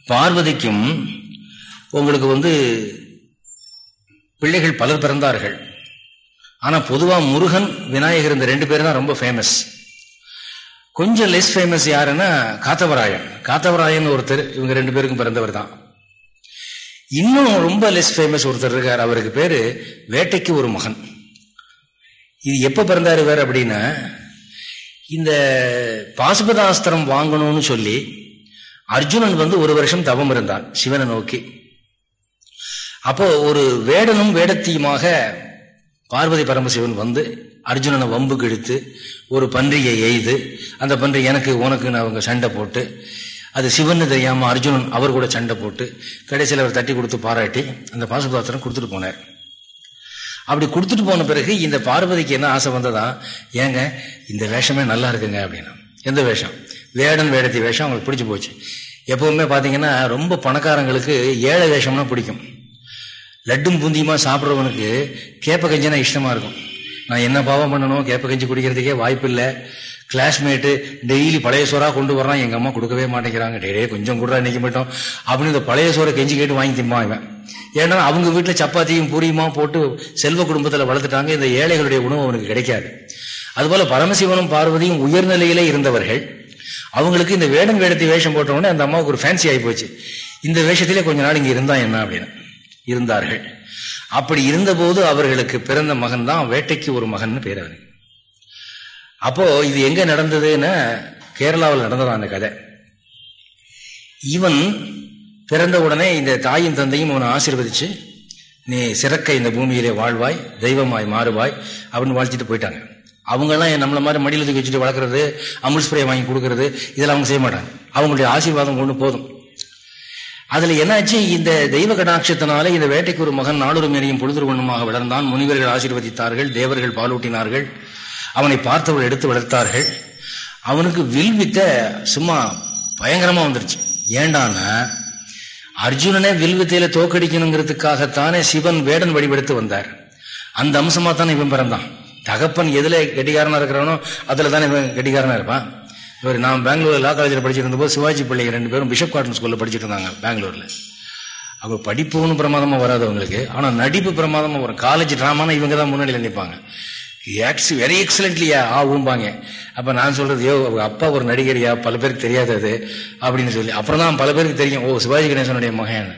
பார்வதிக்கும் உங்களுக்கு வந்து பிள்ளைகள் பலர் பிறந்தார்கள். ஆனால் பொதுவாக முருகன் விநாயகர் இந்த ரெண்டு பேரும் தான் ரொம்ப ஃபேமஸ் கொஞ்சம் லெஸ் ஃபேமஸ் யாருன்னா காத்தவராயன். காத்தவராயன் ஒருத்தர் இவங்க ரெண்டு பேருக்கும் பிறந்தவர் தான். இன்னும் ரொம்ப லெஸ் ஃபேமஸ் ஒருத்தர் இருக்கார். அவருக்கு பேர் வேட்டைக்கு ஒரு மகன். இது எப்போ பிறந்தார் வேற அப்படின்னா இந்த பாசுபதாஸ்திரம் வாங்கணும்னு சொல்லி அர்ஜுனன் வந்து ஒரு வருஷம் தவம் இருந்தான் சிவனை நோக்கி. அப்போ ஒரு வேடனும் வேடத்தியுமாக பார்வதி பரமசிவன் வந்து அர்ஜுனனை வம்பு கிழித்து ஒரு பன்றியை எய்து அந்த பன்றி எனக்கு உனக்குன்னு அவங்க சண்டை போட்டு அது சிவன் தெரியாமல் அர்ஜுனன் அவர் கூட சண்டை போட்டு கடைசியில் அவர் தட்டி கொடுத்து பாராட்டி அந்த பாசுபாத்திரம் கொடுத்துட்டு போனார். அப்படி கொடுத்துட்டு போன பிறகு இந்த பார்வதிக்கு என்ன ஆசை வந்ததா? ஏங்க இந்த வேஷமே நல்லா இருக்குங்க அப்படின்னா. எந்த வேஷம்? வேடன் வேடத்தி வேஷம் அவங்களுக்கு பிடிச்சி போச்சு. எப்பவுமே பார்த்தீங்கன்னா ரொம்ப பணக்காரங்களுக்கு ஏழை வேஷம்னா பிடிக்கும். லட்டும் பூந்தியுமா சாப்பிட்றவனுக்கு கேப்ப கஞ்சினா இஷ்டமா இருக்கும். நான் என்ன பாவம் பண்ணணும் கேப்ப கஞ்சி குடிக்கிறதுக்கே வாய்ப்பு இல்லை. கிளாஸ்மேட்டு டெய்லி பழைய சோறா கொண்டு வர்றான் எங்க அம்மா கொடுக்கவே மாட்டேங்கிறாங்க. டெய்லியே கொஞ்சம் கூட நினைக்க மாட்டோம் அப்படின்னு இந்த பழைய சோறை கெஞ்சி கேட்டு வாங்கி திம்பான் இவன். ஏன்னா அவங்க வீட்டில் சப்பாத்தியும் பூரியுமா போட்டு செல்வ குடும்பத்தில் வளர்த்துட்டாங்க. இந்த ஏழைகளுடைய உணவு அவனுக்கு கிடைக்காது. அதுபோல பரமசிவனும் பார்வதியும் உயர்நிலையிலே இருந்தவர்கள் அவங்களுக்கு இந்த வேடம் வேடத்தை வேஷம் போட்ட உடனே அந்த அம்மாவுக்கு ஒரு ஃபேன்சி ஆகி போச்சு. இந்த வேஷத்திலே கொஞ்ச நாள் இங்கே இருந்தான் என்ன அப்படின்னு. இருந்தார்கள். அப்படி இருந்தபோது அவர்களுக்கு பிறந்த மகன் தான் வேட்டைக்கு ஒரு மகன் பேர் அவனுக்கு அப்போ இது எங்க நடந்ததுன்னு கேரளாவில் நடந்ததா அந்த கதை. இவன் பிறந்த உடனே இந்த தாயும் தந்தையும் அவனை ஆசீர்வதிச்சு நீ சிறக்க இந்த பூமியிலே வாழ்வாய் தெய்வமாய் மாறுவாய் அப்படின்னு வாழ்த்திட்டு போயிட்டாங்க. அவங்கெல்லாம் நம்மளை மாதிரி மடியில் தூக்கி வச்சுட்டு வளர்க்குறது அமுல் ஸ்ப்ரே வாங்கி கொடுக்கறது இதெல்லாம் அவங்க செய்ய மாட்டாங்க. அவங்களுடைய ஆசீர்வாதம் கொண்டு போதும். அதுல என்னாச்சு? இந்த தெய்வ கடாட்சத்தினால இந்த வேட்டைக்கு ஒரு மகன் நாளொரு மேரியும் பொழுதுருவனுமாக வளர்ந்தான். முனிவர்கள் ஆசீர்வதித்தார்கள் தேவர்கள் பாலூட்டினார்கள். அவனை பார்த்தவர்கள் எடுத்து வளர்த்தார்கள். அவனுக்கு வில் வித்த சும்மா பயங்கரமா வந்துருச்சு. ஏண்டானா அர்ஜுனனே வில்வித்தையில தோக்கடிக்கணுங்கிறதுக்காகத்தானே சிவன் வேடன் வடிவெடுத்து வந்தார். அந்த அம்சமா தானே இவன் பிறந்தான். தகப்பன் எதுல கெட்டிகாரனா இருக்கிறானோ அதுல தானே இவன் கெட்டிகாரனா இருப்பான். இவர் நான் பெங்களூர் லா காலேஜில் படிச்சுட்டு இருந்தபோது சிவாஜி பிள்ளைங்க ரெண்டு பேரும் பிஷப் காட்டன் ஸ்கூலில் படிச்சுட்டு இருந்தாங்க பெங்களூரில். அவங்க படிப்பு ஒன்றும் பிரமாதமாக வராது அவங்களுக்கு. ஆனால் நடிப்பு பிரமாதமாக வரும். காலேஜ் ட்ராமானா இவங்க தான் முன்னாடியில் நிற்பாங்க ஆக்ஸ் வெரி எக்ஸலண்ட்லியா ஆகும்பாங்க அப்போ நான் சொல்கிறது யோ அப்பா ஒரு நடிகரியா? பல பேருக்கு தெரியாது அது. அப்படின்னு சொல்லி. அப்புறம் தான் பல பேருக்கு தெரியும் ஓ சிவாஜி கணேசனுடைய மகன்.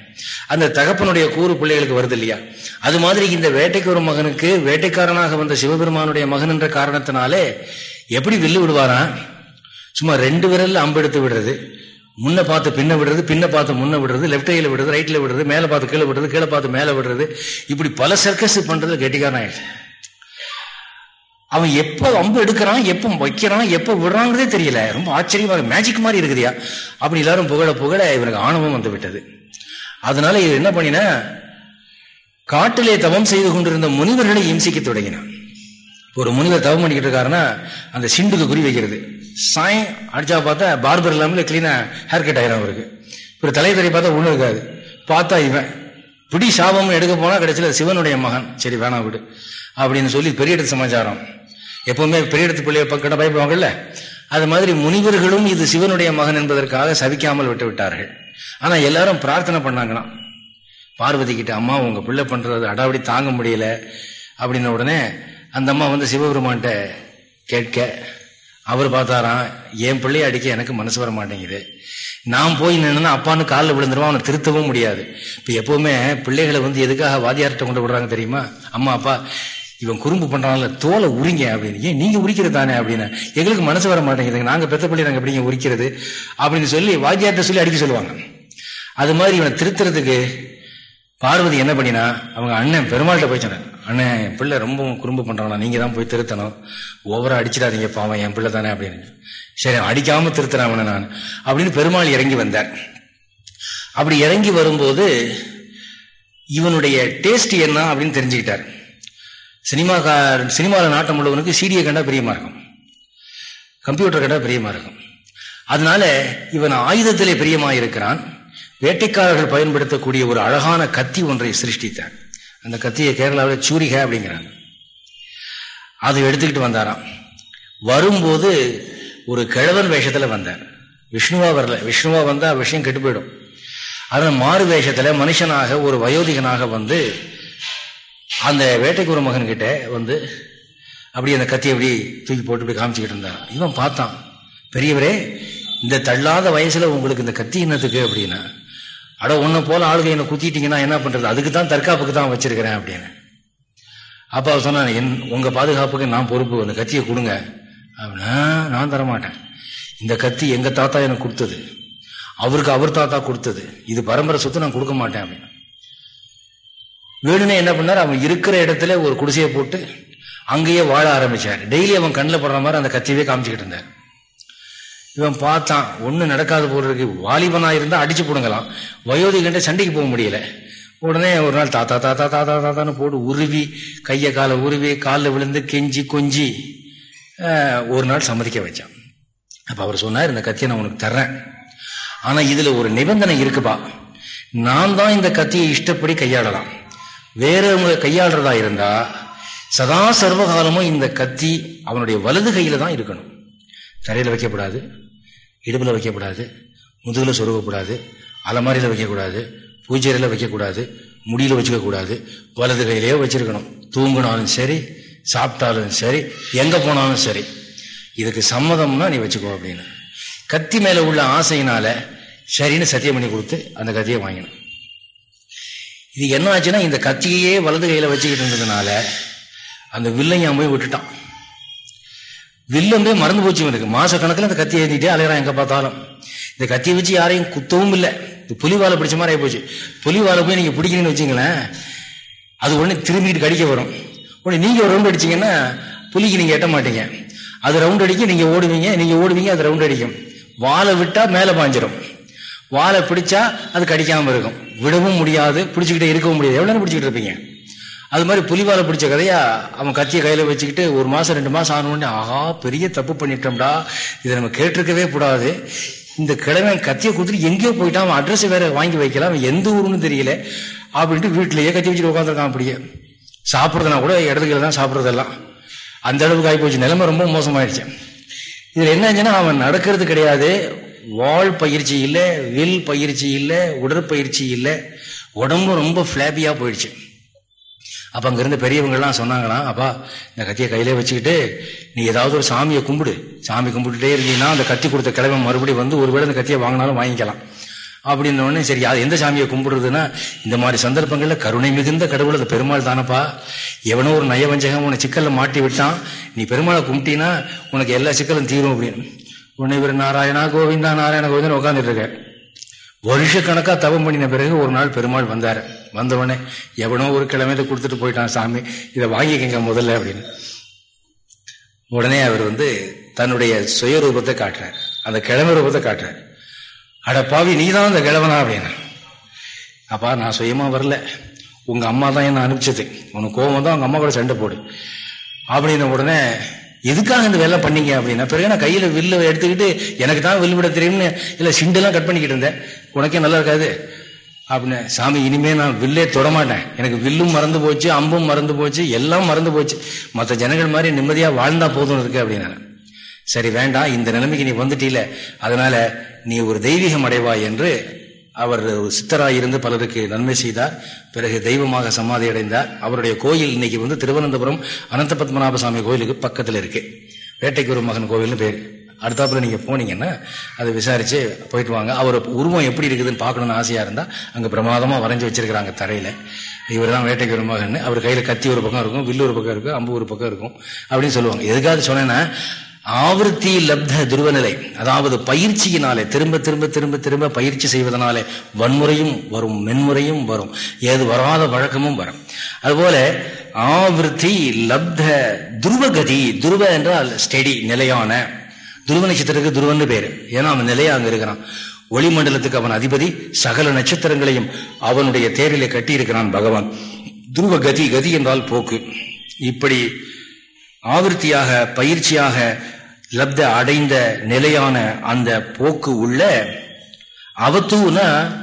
அந்த தகப்பனுடைய கூறு பிள்ளைகளுக்கு வருது இல்லையா? அது மாதிரி இந்த வேட்டைக்கு ஒரு மகனுக்கு வேட்டைக்காரனாக வந்த சிவபெருமானுடைய மகன் என்ற காரணத்தினாலே எப்படி வில்லு விடுவாரான் சும்மா ரெண்டு விரல்ல அம்பு எடுத்து விடுறது. முன்ன பார்த்து பின்ன விடுறது பின்ன பார்த்து முன்ன விடுறது லெப்ட் கையில விடுறது ரைட்ல விடுறது மேல பார்த்து கீழே விடுறது கீழே பார்த்து மேல விடுறது. இப்படி பல சர்க்கஸ் பண்றது கெட்டிக்காரன் ஆயிடுச்சு அவன் எப்ப அம்பு எடுக்கிறான் எப்ப வைக்கிறான் எப்ப விடுறாங்கிறதே தெரியல. ரொம்ப ஆச்சரியமாக மேஜிக் மாதிரி இருக்குதியா. அப்படி எல்லாரும் புகழ புகழ இவனுக்கு ஆணவம் வந்து விட்டது. அதனால இது என்ன பண்ணின காட்டிலே தவம் செய்து கொண்டிருந்த முனிவர்களை இம்சிக்க தொடங்கினான். ஒரு முனிவர் தவம் பண்ணிக்கிட்டு இருக்காருன்னா அந்த சிண்டுக்கு குறி வைக்கிறது. சாய் அடிச்சா பார்த்தா பார்பர் இல்லாமல் கிளீனாக ஹேர் கட் ஆயிரும் அவருக்கு. ஒரு தலைவரை பார்த்தா ஒன்றும் இருக்காது. பார்த்தா இவன். பிடி சாபம் எடுக்க போனால் கிடைச்சல சிவனுடைய மகன். சரி வேணாம் விடு. அப்படின்னு சொல்லி பெரிய இடத்து சமாச்சாரம். எப்பவுமே பெரிய இடத்து பிள்ளைய பக்கிட்ட பயப்படுவாங்கல்ல? அது மாதிரி முனிவர்களும் இது சிவனுடைய மகன் என்பதற்காக சவிக்காமல் விட்டு விட்டார்கள். ஆனால் எல்லாரும் பிரார்த்தனை பண்ணாங்களாம். பார்வதி கிட்ட அம்மா உங்க பிள்ளை பண்றது அடாவடி தாங்க முடியல. அப்படின்ன உடனே அந்த அம்மா வந்து சிவபெருமான்கிட்ட கேட்க அவர் பார்த்தாராம் என் பிள்ளைய அடிக்க எனக்கு மனசு வர மாட்டேங்குது. நான் போய் நின்னா அப்பான்னு காலில் விழுந்துருவான் அவனை திருத்தவும் முடியாது. இப்போ எப்பவுமே பிள்ளைகளை வந்து எதுக்காக வாதியார்கிட்ட கொண்டு விடுறாங்க தெரியுமா? அம்மா அப்பா இவன் குறும்பு பண்றான்ல தோலை உரிங்க அப்படின்னு. ஏன் நீங்க உரிக்கிறது தானே? அப்படின்னு. எங்களுக்கு மனசு வர மாட்டேங்குதுங்க நாங்க பெத்த பிள்ளை நாங்க எப்படிங்க உரிக்கிறது? அப்படின்னு சொல்லி வாத்தியார்ட்ட சொல்லி அடிக்க சொல்லுவாங்க. அது மாதிரி இவனை திருத்துறதுக்கு பார்வதி என்ன பண்ணினா அவங்க அண்ணன் பெருமாள்கிட்ட போய் சொன்னார் அண்ணே என் பிள்ளை ரொம்ப குறும்பு பண்றானா? நீங்க தான் போய் திருத்தணும். ஓவரா அடிச்சிடாதீங்க பாவம் என் பிள்ளை தானே அப்படின்னு. சரி அடிக்காம திருத்துறேன் அவனை நான். அப்படின்னு பெருமாள் இறங்கி வந்தார். அப்படி இறங்கி வரும்போது இவனுடைய டேஸ்ட் என்ன அப்படின்னு தெரிஞ்சுக்கிட்டார். சினிமா சினிமாவில் நாட்டம் உள்ளவனுக்கு சீடியை கண்டா பிரியமா இருக்கும். கம்ப்யூட்டர் கண்டா பிரியமா இருக்கும். அதனால இவன் ஆயுதத்திலே பிரியமாக இருக்கிறான் வேட்டைக்காரர்கள் பயன்படுத்தக்கூடிய ஒரு அழகான கத்தி ஒன்றை சிருஷ்டித்தான் அந்த கத்தியை கேரளாவில் சூரிகா அப்படிங்கிறாங்க. அதை எடுத்துக்கிட்டு வந்தாராம். வரும்போது ஒரு கிழவன் வேஷத்தில் வந்தார். விஷ்ணுவா வரல. விஷ்ணுவா வந்தால் விஷயம் கெட்டு போயிடும். அதனால் மாறு வேஷத்தில் மனுஷனாக ஒரு வயோதிகனாக வந்து அந்த வேட்டைக்குற மகன் கிட்ட வந்து அப்படி அந்த கத்தி அப்படி தூக்கி போட்டு இப்படி காமிச்சுக்கிட்டு இருந்தான். இவன் பார்த்தான் பெரியவரே இந்த தள்ளாத வயசில் உங்களுக்கு இந்த கத்தி என்னத்துக்கு? அப்படின்னா அட ஒன்று போல ஆளுகை என்ன குத்திட்டீங்கன்னா என்ன பண்றது? அதுக்கு தான் தற்காப்புக்கு தான் வச்சிருக்கிறேன் அப்படின்னு. அப்பா சொன்னான் என் உங்க பாதுகாப்புக்கு நான் பொறுப்பு. அந்த கத்தியை கொடுங்க. அப்படின்னா நான் தரமாட்டேன். இந்த கத்தி எங்க தாத்தா எனக்கு கொடுத்தது. அவருக்கு அவர் தாத்தா கொடுத்தது. இது பரம்பரை சொத்து நான் கொடுக்க மாட்டேன் அப்படின்னு. வேணுனே என்ன பண்ணார்? அவன் இருக்கிற இடத்துல ஒரு குடிசையை போட்டு அங்கேயே வாழ ஆரம்பிச்சார். டெய்லி அவன் கண்ணில் படுற மாதிரி அந்த கத்தியவே காமிச்சுக்கிட்டு இருந்தார். இவன் பார்த்தான் ஒன்றும் நடக்காத போல இருக்கு. இருந்தால் இருந்தா அடிச்சு போடுங்களாம் வயோதிகண்ட சண்டைக்கு போக முடியல. உடனே ஒரு நாள் தாத்தா தாத்தா தாத்தா தாத்தான்னு போட்டு உருவி கையை காலை உருவி காலில் விழுந்து கெஞ்சி கொஞ்சி ஒரு நாள் சம்மதிக்க வச்சான். அப்போ அவர் சொன்னார் இந்த கத்தியை நான் உனக்கு தர்றேன். ஆனால் இதில் ஒரு நிபந்தனை இருக்குப்பா நான் தான் இந்த கத்தியை இஷ்டப்படி கையாளலாம். வேறவங்க கையாளுறதா இருந்தா சதா சர்வகாலமும் இந்த கத்தி அவனுடைய வலது கையில தான் இருக்கணும். தரையில் வைக்கக்கூடாது இடுப்பில் வைக்கக்கூடாது முதுகில் சொருகக்கூடாது அலமாரியில் வைக்கக்கூடாது பூஜையில் வைக்கக்கூடாது முடியில் வச்சுக்கக்கூடாது வலது கையிலேயே வச்சுருக்கணும். தூங்கினாலும் சரி சாப்பிட்டாலும் சரி எங்கே போனாலும் சரி. இதுக்கு சம்மதம்னா நீ வச்சுக்கோ அப்படின்னு. கத்தி மேலே உள்ள ஆசையினால சரின்னு சத்தியம் பண்ணி கொடுத்து அந்த கத்தியை வாங்கினோம். இது என்ன ஆச்சுன்னா இந்த கத்தியே வலது கையில் வச்சுக்கிட்டு இருந்ததுனால அந்த வில்லையான் போய் விட்டுட்டான். வில்லம்பே மறந்து போச்சு இவனுக்கு. மாச கணக்கில் அந்த கத்தி ஏந்திட்டே அலையறான் எங்க பார்த்தாலும். இந்த கத்தியை வச்சு யாரையும் குத்தவும் இல்லை. இது புலி வாழை பிடிச்ச மாதிரி ஆகி போச்சு புலி போய் நீங்க பிடிக்கணும்னு வச்சுங்களேன் அது உடனே திரும்பிட்டு கடிக்க வரும். உடனே நீங்க ஒரு ரவுண்ட் அடிச்சீங்கன்னா புலிக்கு நீங்க எட்ட மாட்டீங்க. அது ரவுண்ட் அடிக்கும் நீங்க ஓடுவீங்க நீங்க ஓடுவீங்க அது ரவுண்ட் அடிக்கும். வாழை விட்டா மேலே பாஞ்சிரும். வாழை பிடிச்சா அது கடிக்காம இருக்கும். விடவும் முடியாது பிடிச்சிக்கிட்டே இருக்கவும் முடியாது. எவ்வளவு பிடிச்சிக்கிட்டு இருப்பீங்க? அது மாதிரி புலிவாலை பிடிச்ச கதையா அவன் கத்திய கையில வச்சுக்கிட்டு ஒரு மாசம் ரெண்டு மாசம் ஆனோடனே ஆஹா பெரிய தப்பு பண்ணிட்டோம்டா. இதை நம்ம கேட்டிருக்கவே கூடாது. இந்த கிழமை கத்தியை கொடுத்துட்டு எங்கேயோ போயிட்டான். அவன் அட்ரஸ் வேற வாங்கி வைக்கலாம் அவன் எந்த ஊருன்னு தெரியல. அப்படின்ட்டு வீட்டிலேயே கத்தி வச்சுட்டு உட்காந்துருக்கான் அப்படியே. சாப்பிட்றதுனா கூட இடத்துக்கு தான் சாப்பிட்றதெல்லாம். அந்த அளவுக்கு ஆகிப்போச்சு நிலைமை ரொம்ப மோசமாயிடுச்சு. இதுல என்ன அவன் நடக்கிறது கிடையாது. வால் பயிற்சி இல்லை வில் பயிற்சி இல்லை உடற்பயிற்சி இல்லை. உடம்பு ரொம்ப ஃபிளாபியா போயிடுச்சு. அப்ப அங்கேருந்து பெரியவங்கள்லாம் சொன்னாங்களாம் அப்பா இந்த கத்தியை கையிலே வச்சுக்கிட்டு நீ ஏதாவது ஒரு சாமியை கும்பிடு. சாமி கும்பிட்டுட்டே இருந்தீங்கன்னா அந்த கத்தி கொடுத்த கிழமை மறுபடியும் வந்து ஒருவேளை அந்த கத்தியை வாங்கினாலும் வாங்கிக்கலாம். அப்படின்னோடனே சரி அது எந்த சாமியை கும்பிடுறதுன்னா இந்த மாதிரி சந்தர்ப்பங்களில் கருணை மிகுந்த கடவுள் அந்த பெருமாள் தானப்பா. எவனோ ஒரு நயவஞ்சகம் உன்னை சிக்கலில் மாட்டி விட்டான். நீ பெருமாளை கும்பிட்டீங்கன்னா உனக்கு எல்லா சிக்கலும் தீரும். அப்படின்னு. உன்னை இவர் நாராயணா கோவிந்தா நாராயண கோவிந்தன் உட்காந்துட்டு இருக்காரு. வருஷ தவம் பண்ணின பிறகு ஒரு நாள் பெருமாள் வந்தார். வந்தவனே எவனோ ஒரு கிழமையில கொடுத்துட்டு போயிட்டான் சாமி இதை வாங்கிக்கங்க முதல்ல அப்படின்னு. உடனே அவர் வந்து தன்னுடைய சுயரூபத்தை காட்டுறார். அந்த கிழமை ரூபத்தை காட்டுறார். அட பாவி நீ தான் அந்த கிழவனா அப்படின்னு. அப்பா நான் சுயமா வரல. உங்க அம்மா தான் என்ன அனுப்பிச்சது. உனக்கு கோவம் தான் உங்க அம்மா கூட சண்டை போடு. அப்படின்ன உடனே எதுக்காக இந்த வேலை பண்ணீங்க அப்படின்னா பிறகு நான் கையில் வில்லு எடுத்துக்கிட்டு எனக்கு தான் வில்லு விட தெரியும்னு இல்லை சிண்டெல்லாம் கட் பண்ணிக்கிட்டு இருந்தேன். உனக்கே நல்லா இருக்காது. அப்படின்னு சாமி இனிமே நான் வில்லே தொடமாட்டேன் எனக்கு வில்லும் மறந்து போச்சு அம்பும் மறந்து போச்சு எல்லாம் மறந்து போச்சு. மற்ற ஜனங்கள் மாதிரி நிம்மதியாக வாழ்ந்தா போதும் இருக்கு அப்படின்னா சரி வேண்டாம் இந்த நிலைமைக்கு நீ வந்துட்டீல. அதனால நீ ஒரு தெய்வீகம் அடைவாய் என்று அவர் ஒரு இருந்து பலருக்கு நன்மை செய்தார். பிறகு தெய்வமாக சமாதி அடைந்தார். அவருடைய கோயில் இன்னைக்கு வந்து திருவனந்தபுரம் அனந்த பத்மநாப சாமி கோயிலுக்கு பக்கத்தில் இருக்கு. வேட்டைக்கு ஒரு மகன் கோவில்னு பேர். அடுத்தாப்புல நீங்க போனீங்கன்னா அதை விசாரிச்சு போயிட்டு வாங்க. அவர் உருவம் எப்படி இருக்குதுன்னு பார்க்கணும்னு ஆசையா இருந்தா அங்க பிரமாதமா வரைஞ்சி வச்சிருக்கிறாங்க தரையில. இவர் தான் வேட்டைக்கு ஒரு மகன் அவர் கையில கத்தி ஒரு பக்கம் இருக்கும் வில்லு ஒரு பக்கம் இருக்கும் அம்பு ஒரு பக்கம் இருக்கும் அப்படின்னு சொல்லுவாங்க. எதுக்காக சொன்னேன்னா ஆவருத்தி லப்த துருவநிலை அதாவது பயிற்சியினாலே திரும்ப திரும்ப திரும்ப திரும்ப பயிற்சி செய்வதனாலே வன்முறையும் வரும் மென்முறையும் வரும் ஏது வராத வழக்கமும் வரும். அதுபோல ஆவருத்தி லப்த துருவகதி துருவ என்றால் ஸ்டெடி நிலையான. துருவ நட்சத்திரத்துக்கு துருவன்னு பேரு. ஏன்னா அவன் நிலையா அங்க இருக்கிறான். ஒளிமண்டலத்துக்கு அவன் அதிபதி சகல நட்சத்திரங்களையும் அவனுடைய தேரிலே கட்டியிருக்கிறான் பகவான். துருவ கதி கதி என்றால் போக்கு. இப்படி ஆவிருத்தியாக பயிற்சியாக லப்த அடைந்த நிலையான அந்த போக்கு உள்ள அவத்தூனா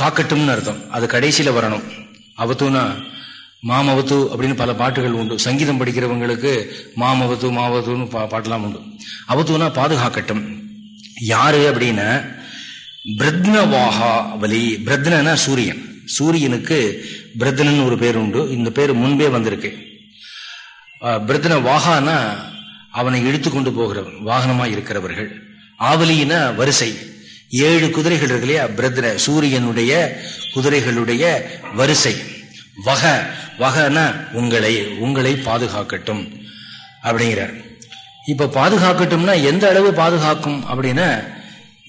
காக்கட்டும்னு அர்த்தம். அது கடைசியில வரணும். அவத்தூனா மாமவத்து அப்படின்னு பல பாட்டுகள் உண்டு. சங்கீதம் படிக்கிறவங்களுக்கு மாமவத்து மாவத்துன்னு பா பாட்டெல்லாம் உண்டு. அவத்துனா பாதுகாக்கட்டும். யாரு அப்படின்னா பிரத்னவாகா வலி. பிரத்னா சூரியன். சூரியனுக்கு பிரத்னன் ஒரு பேர் உண்டு. இந்த பேர் முன்பே வந்திருக்கு. பிரதன வாகானா அவனை இழுத்து கொண்டு போகிற வாகனமா இருக்கிறவர்கள். ஆவலியின வரிசை. ஏழு குதிரைகள் இருக்கு இல்லையா? சூரியனுடைய குதிரைகளுடைய வரிசை. வக வகன உங்களை உங்களை பாதுகாக்கட்டும் அப்படிங்கிறார். இப்ப பாதுகாக்கட்டும்னா எந்த அளவு பாதுகாக்கும் அப்படின்னா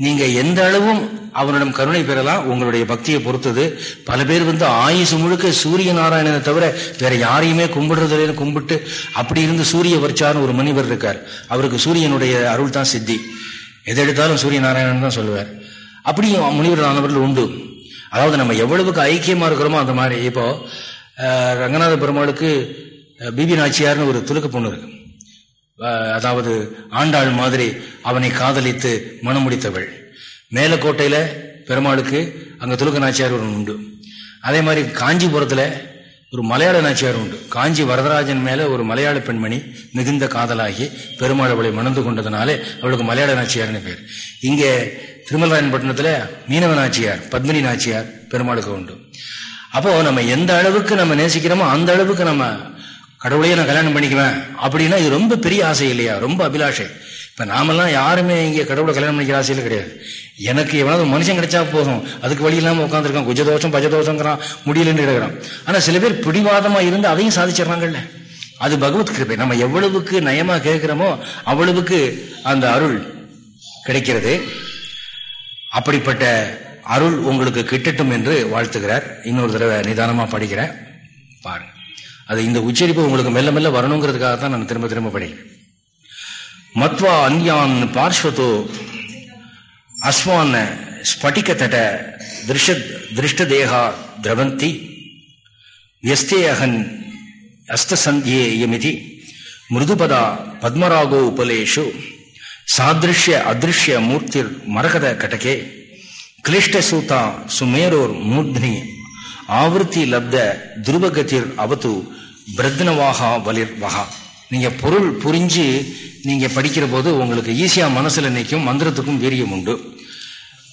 நீங்க எந்த அளவும் அவனிடம் கருணை பெறலாம் உங்களுடைய பக்தியை பொறுத்தது. பல பேர் வந்து ஆயுசு முழுக்க சூரிய நாராயணனை தவிர வேற யாரையுமே கும்பிடுறதுல கும்பிட்டு அப்படி இருந்து சூரிய வர்ச்சான்னு ஒரு மனிதர் இருக்கார். அவருக்கு சூரியனுடைய அருள் தான் சித்தி. எதை எடுத்தாலும் சூரிய நாராயணன் தான் சொல்லுவார். அப்படியும் முனிவர்களானவர்கள் உண்டு. அதாவது நம்ம எவ்வளவுக்கு ஐக்கியமா இருக்கிறோமோ அந்த மாதிரி. இப்போ ரங்கநாத பெருமாளுக்கு பிபி நாச்சியார்னு ஒரு துலுக்க பொண்ணு இருக்கு. அதாவது ஆண்டாள் மாதிரி அவனை காதலித்து மனம் முடித்தவள். மேலக்கோட்டையில பெருமாளுக்கு அங்க துலுக்க நாச்சியார் உண்டு. அதே மாதிரி காஞ்சிபுரத்துல ஒரு மலையாள நாச்சியார் உண்டு. காஞ்சி வரதராஜன் மேல ஒரு மலையாள பெண்மணி மிகுந்த காதலாகி பெருமாள் அவளை மணந்து கொண்டதுனாலே அவளுக்கு மலையாள நாச்சியார்னு பேர். இங்கே திருமலராயன்பட்டினத்துல மீனவ நாச்சியார் பத்மினி நாச்சியார் பெருமாளுக்கு உண்டு. அப்போ நம்ம எந்த அளவுக்கு நம்ம நேசிக்கிறோமோ அந்த அளவுக்கு நம்ம கடவுளையே நான் கல்யாணம் பண்ணிக்குவேன். அப்படின்னா இது ரொம்ப பெரிய ஆசை இல்லையா? ரொம்ப அபிலாஷை. இப்போ நாமெல்லாம் யாருமே இங்கே கடவுளை கல்யாணம் பண்ணிக்கிற ஆசையில கிடையாது. எனக்கு எவ்வளவு மனுஷன் கிடைச்சா போதும். அதுக்கு வழி இல்லாமல் உட்காந்துருக்கான் குஜதோஷம் பஜதோஷங்கிறான். முடியலன்னு கிடக்கிறான் ஆனால் சில பேர் பிடிவாதமாக இருந்து அதையும் சாதிச்சிடறாங்கல்ல. அது பகவத் கிருப்பை நம்ம எவ்வளவுக்கு நயமாக கேட்கிறோமோ அவ்வளவுக்கு அந்த அருள் கிடைக்கிறது. அப்படிப்பட்ட அருள் உங்களுக்கு கிட்டட்டும் என்று வாழ்த்துகிறார். இன்னொரு தடவை நிதானமாக படிக்கிறேன் பாருங்கள் அது இந்த உச்சரிப்பு உங்களுக்கு மெல்ல மெல்ல வரணுங்கிறதுக்காக தான் நான் திரும்ப திரும்ப படிக்கிறேன். மத்வா அந்யான் பார்ஸ்வத்தோ அஸ்வான் ஸ்பட்டிக தட திருஷ திருஷ்டதேகா திரவந்தி வியஸ்தே அகன் அஸ்தசந்தியேயமிதி மிருதுபதா பத்மராகோ உபலேஷு சாதிருஷ்ய அதிருஷ்ய மூர்த்திர் மரகத கட்டகே கிளிஷ்டசூதா சுமேரோர் மூர்த்னி ஆவருத்தி லப்த துருவகத்திர் அவத்து பிரத்னவாகா வலிர் வகா. நீங்கள் பொருள் புரிஞ்சு நீங்கள் படிக்கிற போது உங்களுக்கு ஈஸியாக மனசில் நிற்கும் மந்திரத்துக்கும் வீரியம் உண்டு.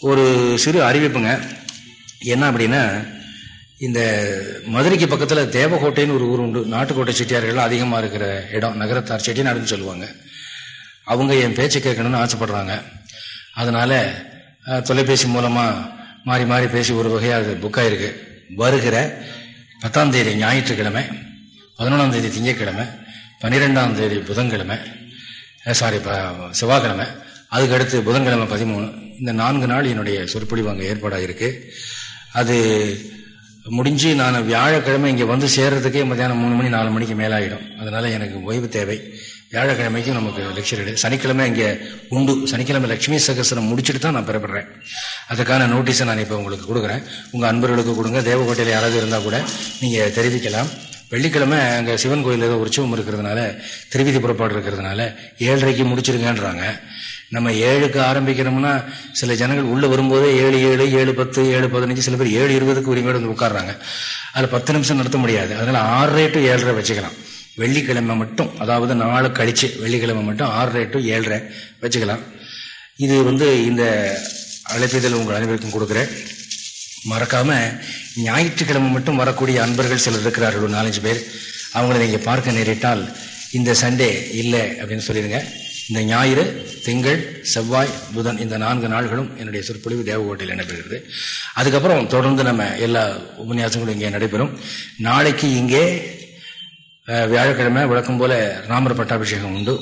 ஒரு சிறு அறிவிப்புங்க. என்ன அப்படின்னா இந்த மதுரைக்கு பக்கத்தில் தேவகோட்டைன்னு ஒரு ஊர் உண்டு. நாட்டுக்கோட்டை செட்டியார்கள் அதிகமாக இருக்கிற இடம் நகரத்தார் செட்டிநாடுன்னு சொல்லுவாங்க. அவங்க என் பேச்சை கேட்கணும்னு ஆசைப்படுறாங்க. அதனால் தொலைபேசி மூலமாக மாறி மாறி பேசி ஒரு வகையாக அது புக்காயிருக்கு வருகிற பத்தாம் தேதி ஞாயிற்றுக்கிழமை பதினொன்றாம் தேதி திங்கக்கிழமை பன்னிரெண்டாம் தேதி புதன்கிழமை சாரி செவ்வாய்க்கிழமை அதுக்கடுத்து புதன்கிழமை பதிமூணு. இந்த நான்கு நாள் என்னுடைய சொற்பொழிவு அங்கே ஏற்பாடாக இருக்கு அது முடிஞ்சு நான் வியாழக்கிழமை இங்கே வந்து சேர்றதுக்கே மத்தியானம் மூணு மணி நாலு மணிக்கு மேலாயிடும். அதனால எனக்கு ஓய்வு தேவை. வியாழக்கிழமைக்கும் நமக்கு லெக்சர் எடு சனிக்கிழமை இங்கே உண்டு. சனிக்கிழமை லட்சுமி சகசனம் முடிச்சுட்டு தான் நான் பெறப்படுறேன். அதுக்கான நோட்டீஸை நான் இப்போ உங்களுக்கு கொடுக்குறேன். உங்கள் அன்பர்களுக்கு கொடுங்க. தேவகோட்டையில் யாராவது இருந்தால் கூட நீங்கள் தெரிவிக்கலாம். வெள்ளிக்கிழமை அங்கே சிவன் கோயில் ஏதோ உற்சவம் இருக்கிறதுனால திருவிதி புறப்பாடு இருக்கிறதுனால ஏழரைக்கு முடிச்சிருங்கன்றாங்க. நம்ம ஏழுக்கு ஆரம்பிக்கிறோம்னா சில ஜனங்கள் உள்ளே வரும்போதே ஏழு ஏழு ஏழு பத்து ஏழு பதினஞ்சு சில பேர் ஏழு இருபதுக்கு உரிமையோடு வந்து உட்காடுறாங்க அதில் பத்து நிமிஷம் நடத்த முடியாது. அதனால் ஆறரை டு ஏழரை வச்சுக்கலாம். வெள்ளிக்கிழமை மட்டும் அதாவது நாலு கழிச்சு வெள்ளிக்கிழமை மட்டும் ஆறரை டு ஏழரை வச்சுக்கலாம். இது வந்து இந்த அழைப்பிதழ் உங்கள் அனைவருக்கும் கொடுக்குறேன். மறக்காம ஞாயிற்றுக்கிழமை மட்டும் வரக்கூடிய அன்பர்கள் சிலர் இருக்கிறார்கள் ஒரு நாலஞ்சு பேர். அவங்கள நீங்கள் பார்க்க நேரிட்டால் இந்த சண்டே இல்லை அப்படின்னு சொல்லிடுங்க. இந்த ஞாயிறு திங்கள் செவ்வாய் புதன் இந்த நான்கு நாள்களும் என்னுடைய சொற்பொழிவு தேவகோட்டையில் நடைபெறுகிறது. அதுக்கப்புறம் தொடர்ந்து நம்ம எல்லா உபன்யாசங்களும் இங்கே நடைபெறும். நாளைக்கு இங்கே வியாழக்கிழமை வழக்கம் போல ராமர் பட்டாபிஷேகம் உண்டு.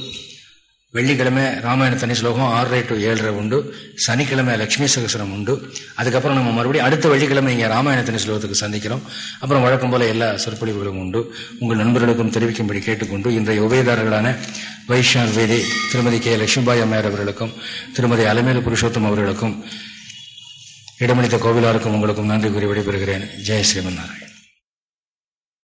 வெள்ளிக்கிழமை ராமாயண தனி ஸ்லோகம் ஆறரை டு ஏழரை உண்டு. சனிக்கிழமை லட்சுமி சகசரம் உண்டு. அதுக்கப்புறம் நம்ம மறுபடியும் அடுத்த வெள்ளிக்கிழமை இங்கே ராமாயண தனி ஸ்லோகத்துக்கு சந்திக்கிறோம். அப்புறம் வழக்கம் போல எல்லா சொற்பொழிவுகளும் உண்டு. உங்கள் நண்பர்களுக்கும் தெரிவிக்கும்படி கேட்டுக்கொண்டு இன்றைய உபயதாரர்களான வைஷ்ணர் வேதி திருமதி கே. லட்சுமிபாய் அம்மையார் அவர்களுக்கும் திருமதி அலமேலு புருஷோத்தம் அவர்களுக்கும் இடமளித்த கோவிலாருக்கும் உங்களுக்கும் நன்றி கூறி விடைபெறுகிறேன். ஜெய் ஸ்ரீமன் நாராயண்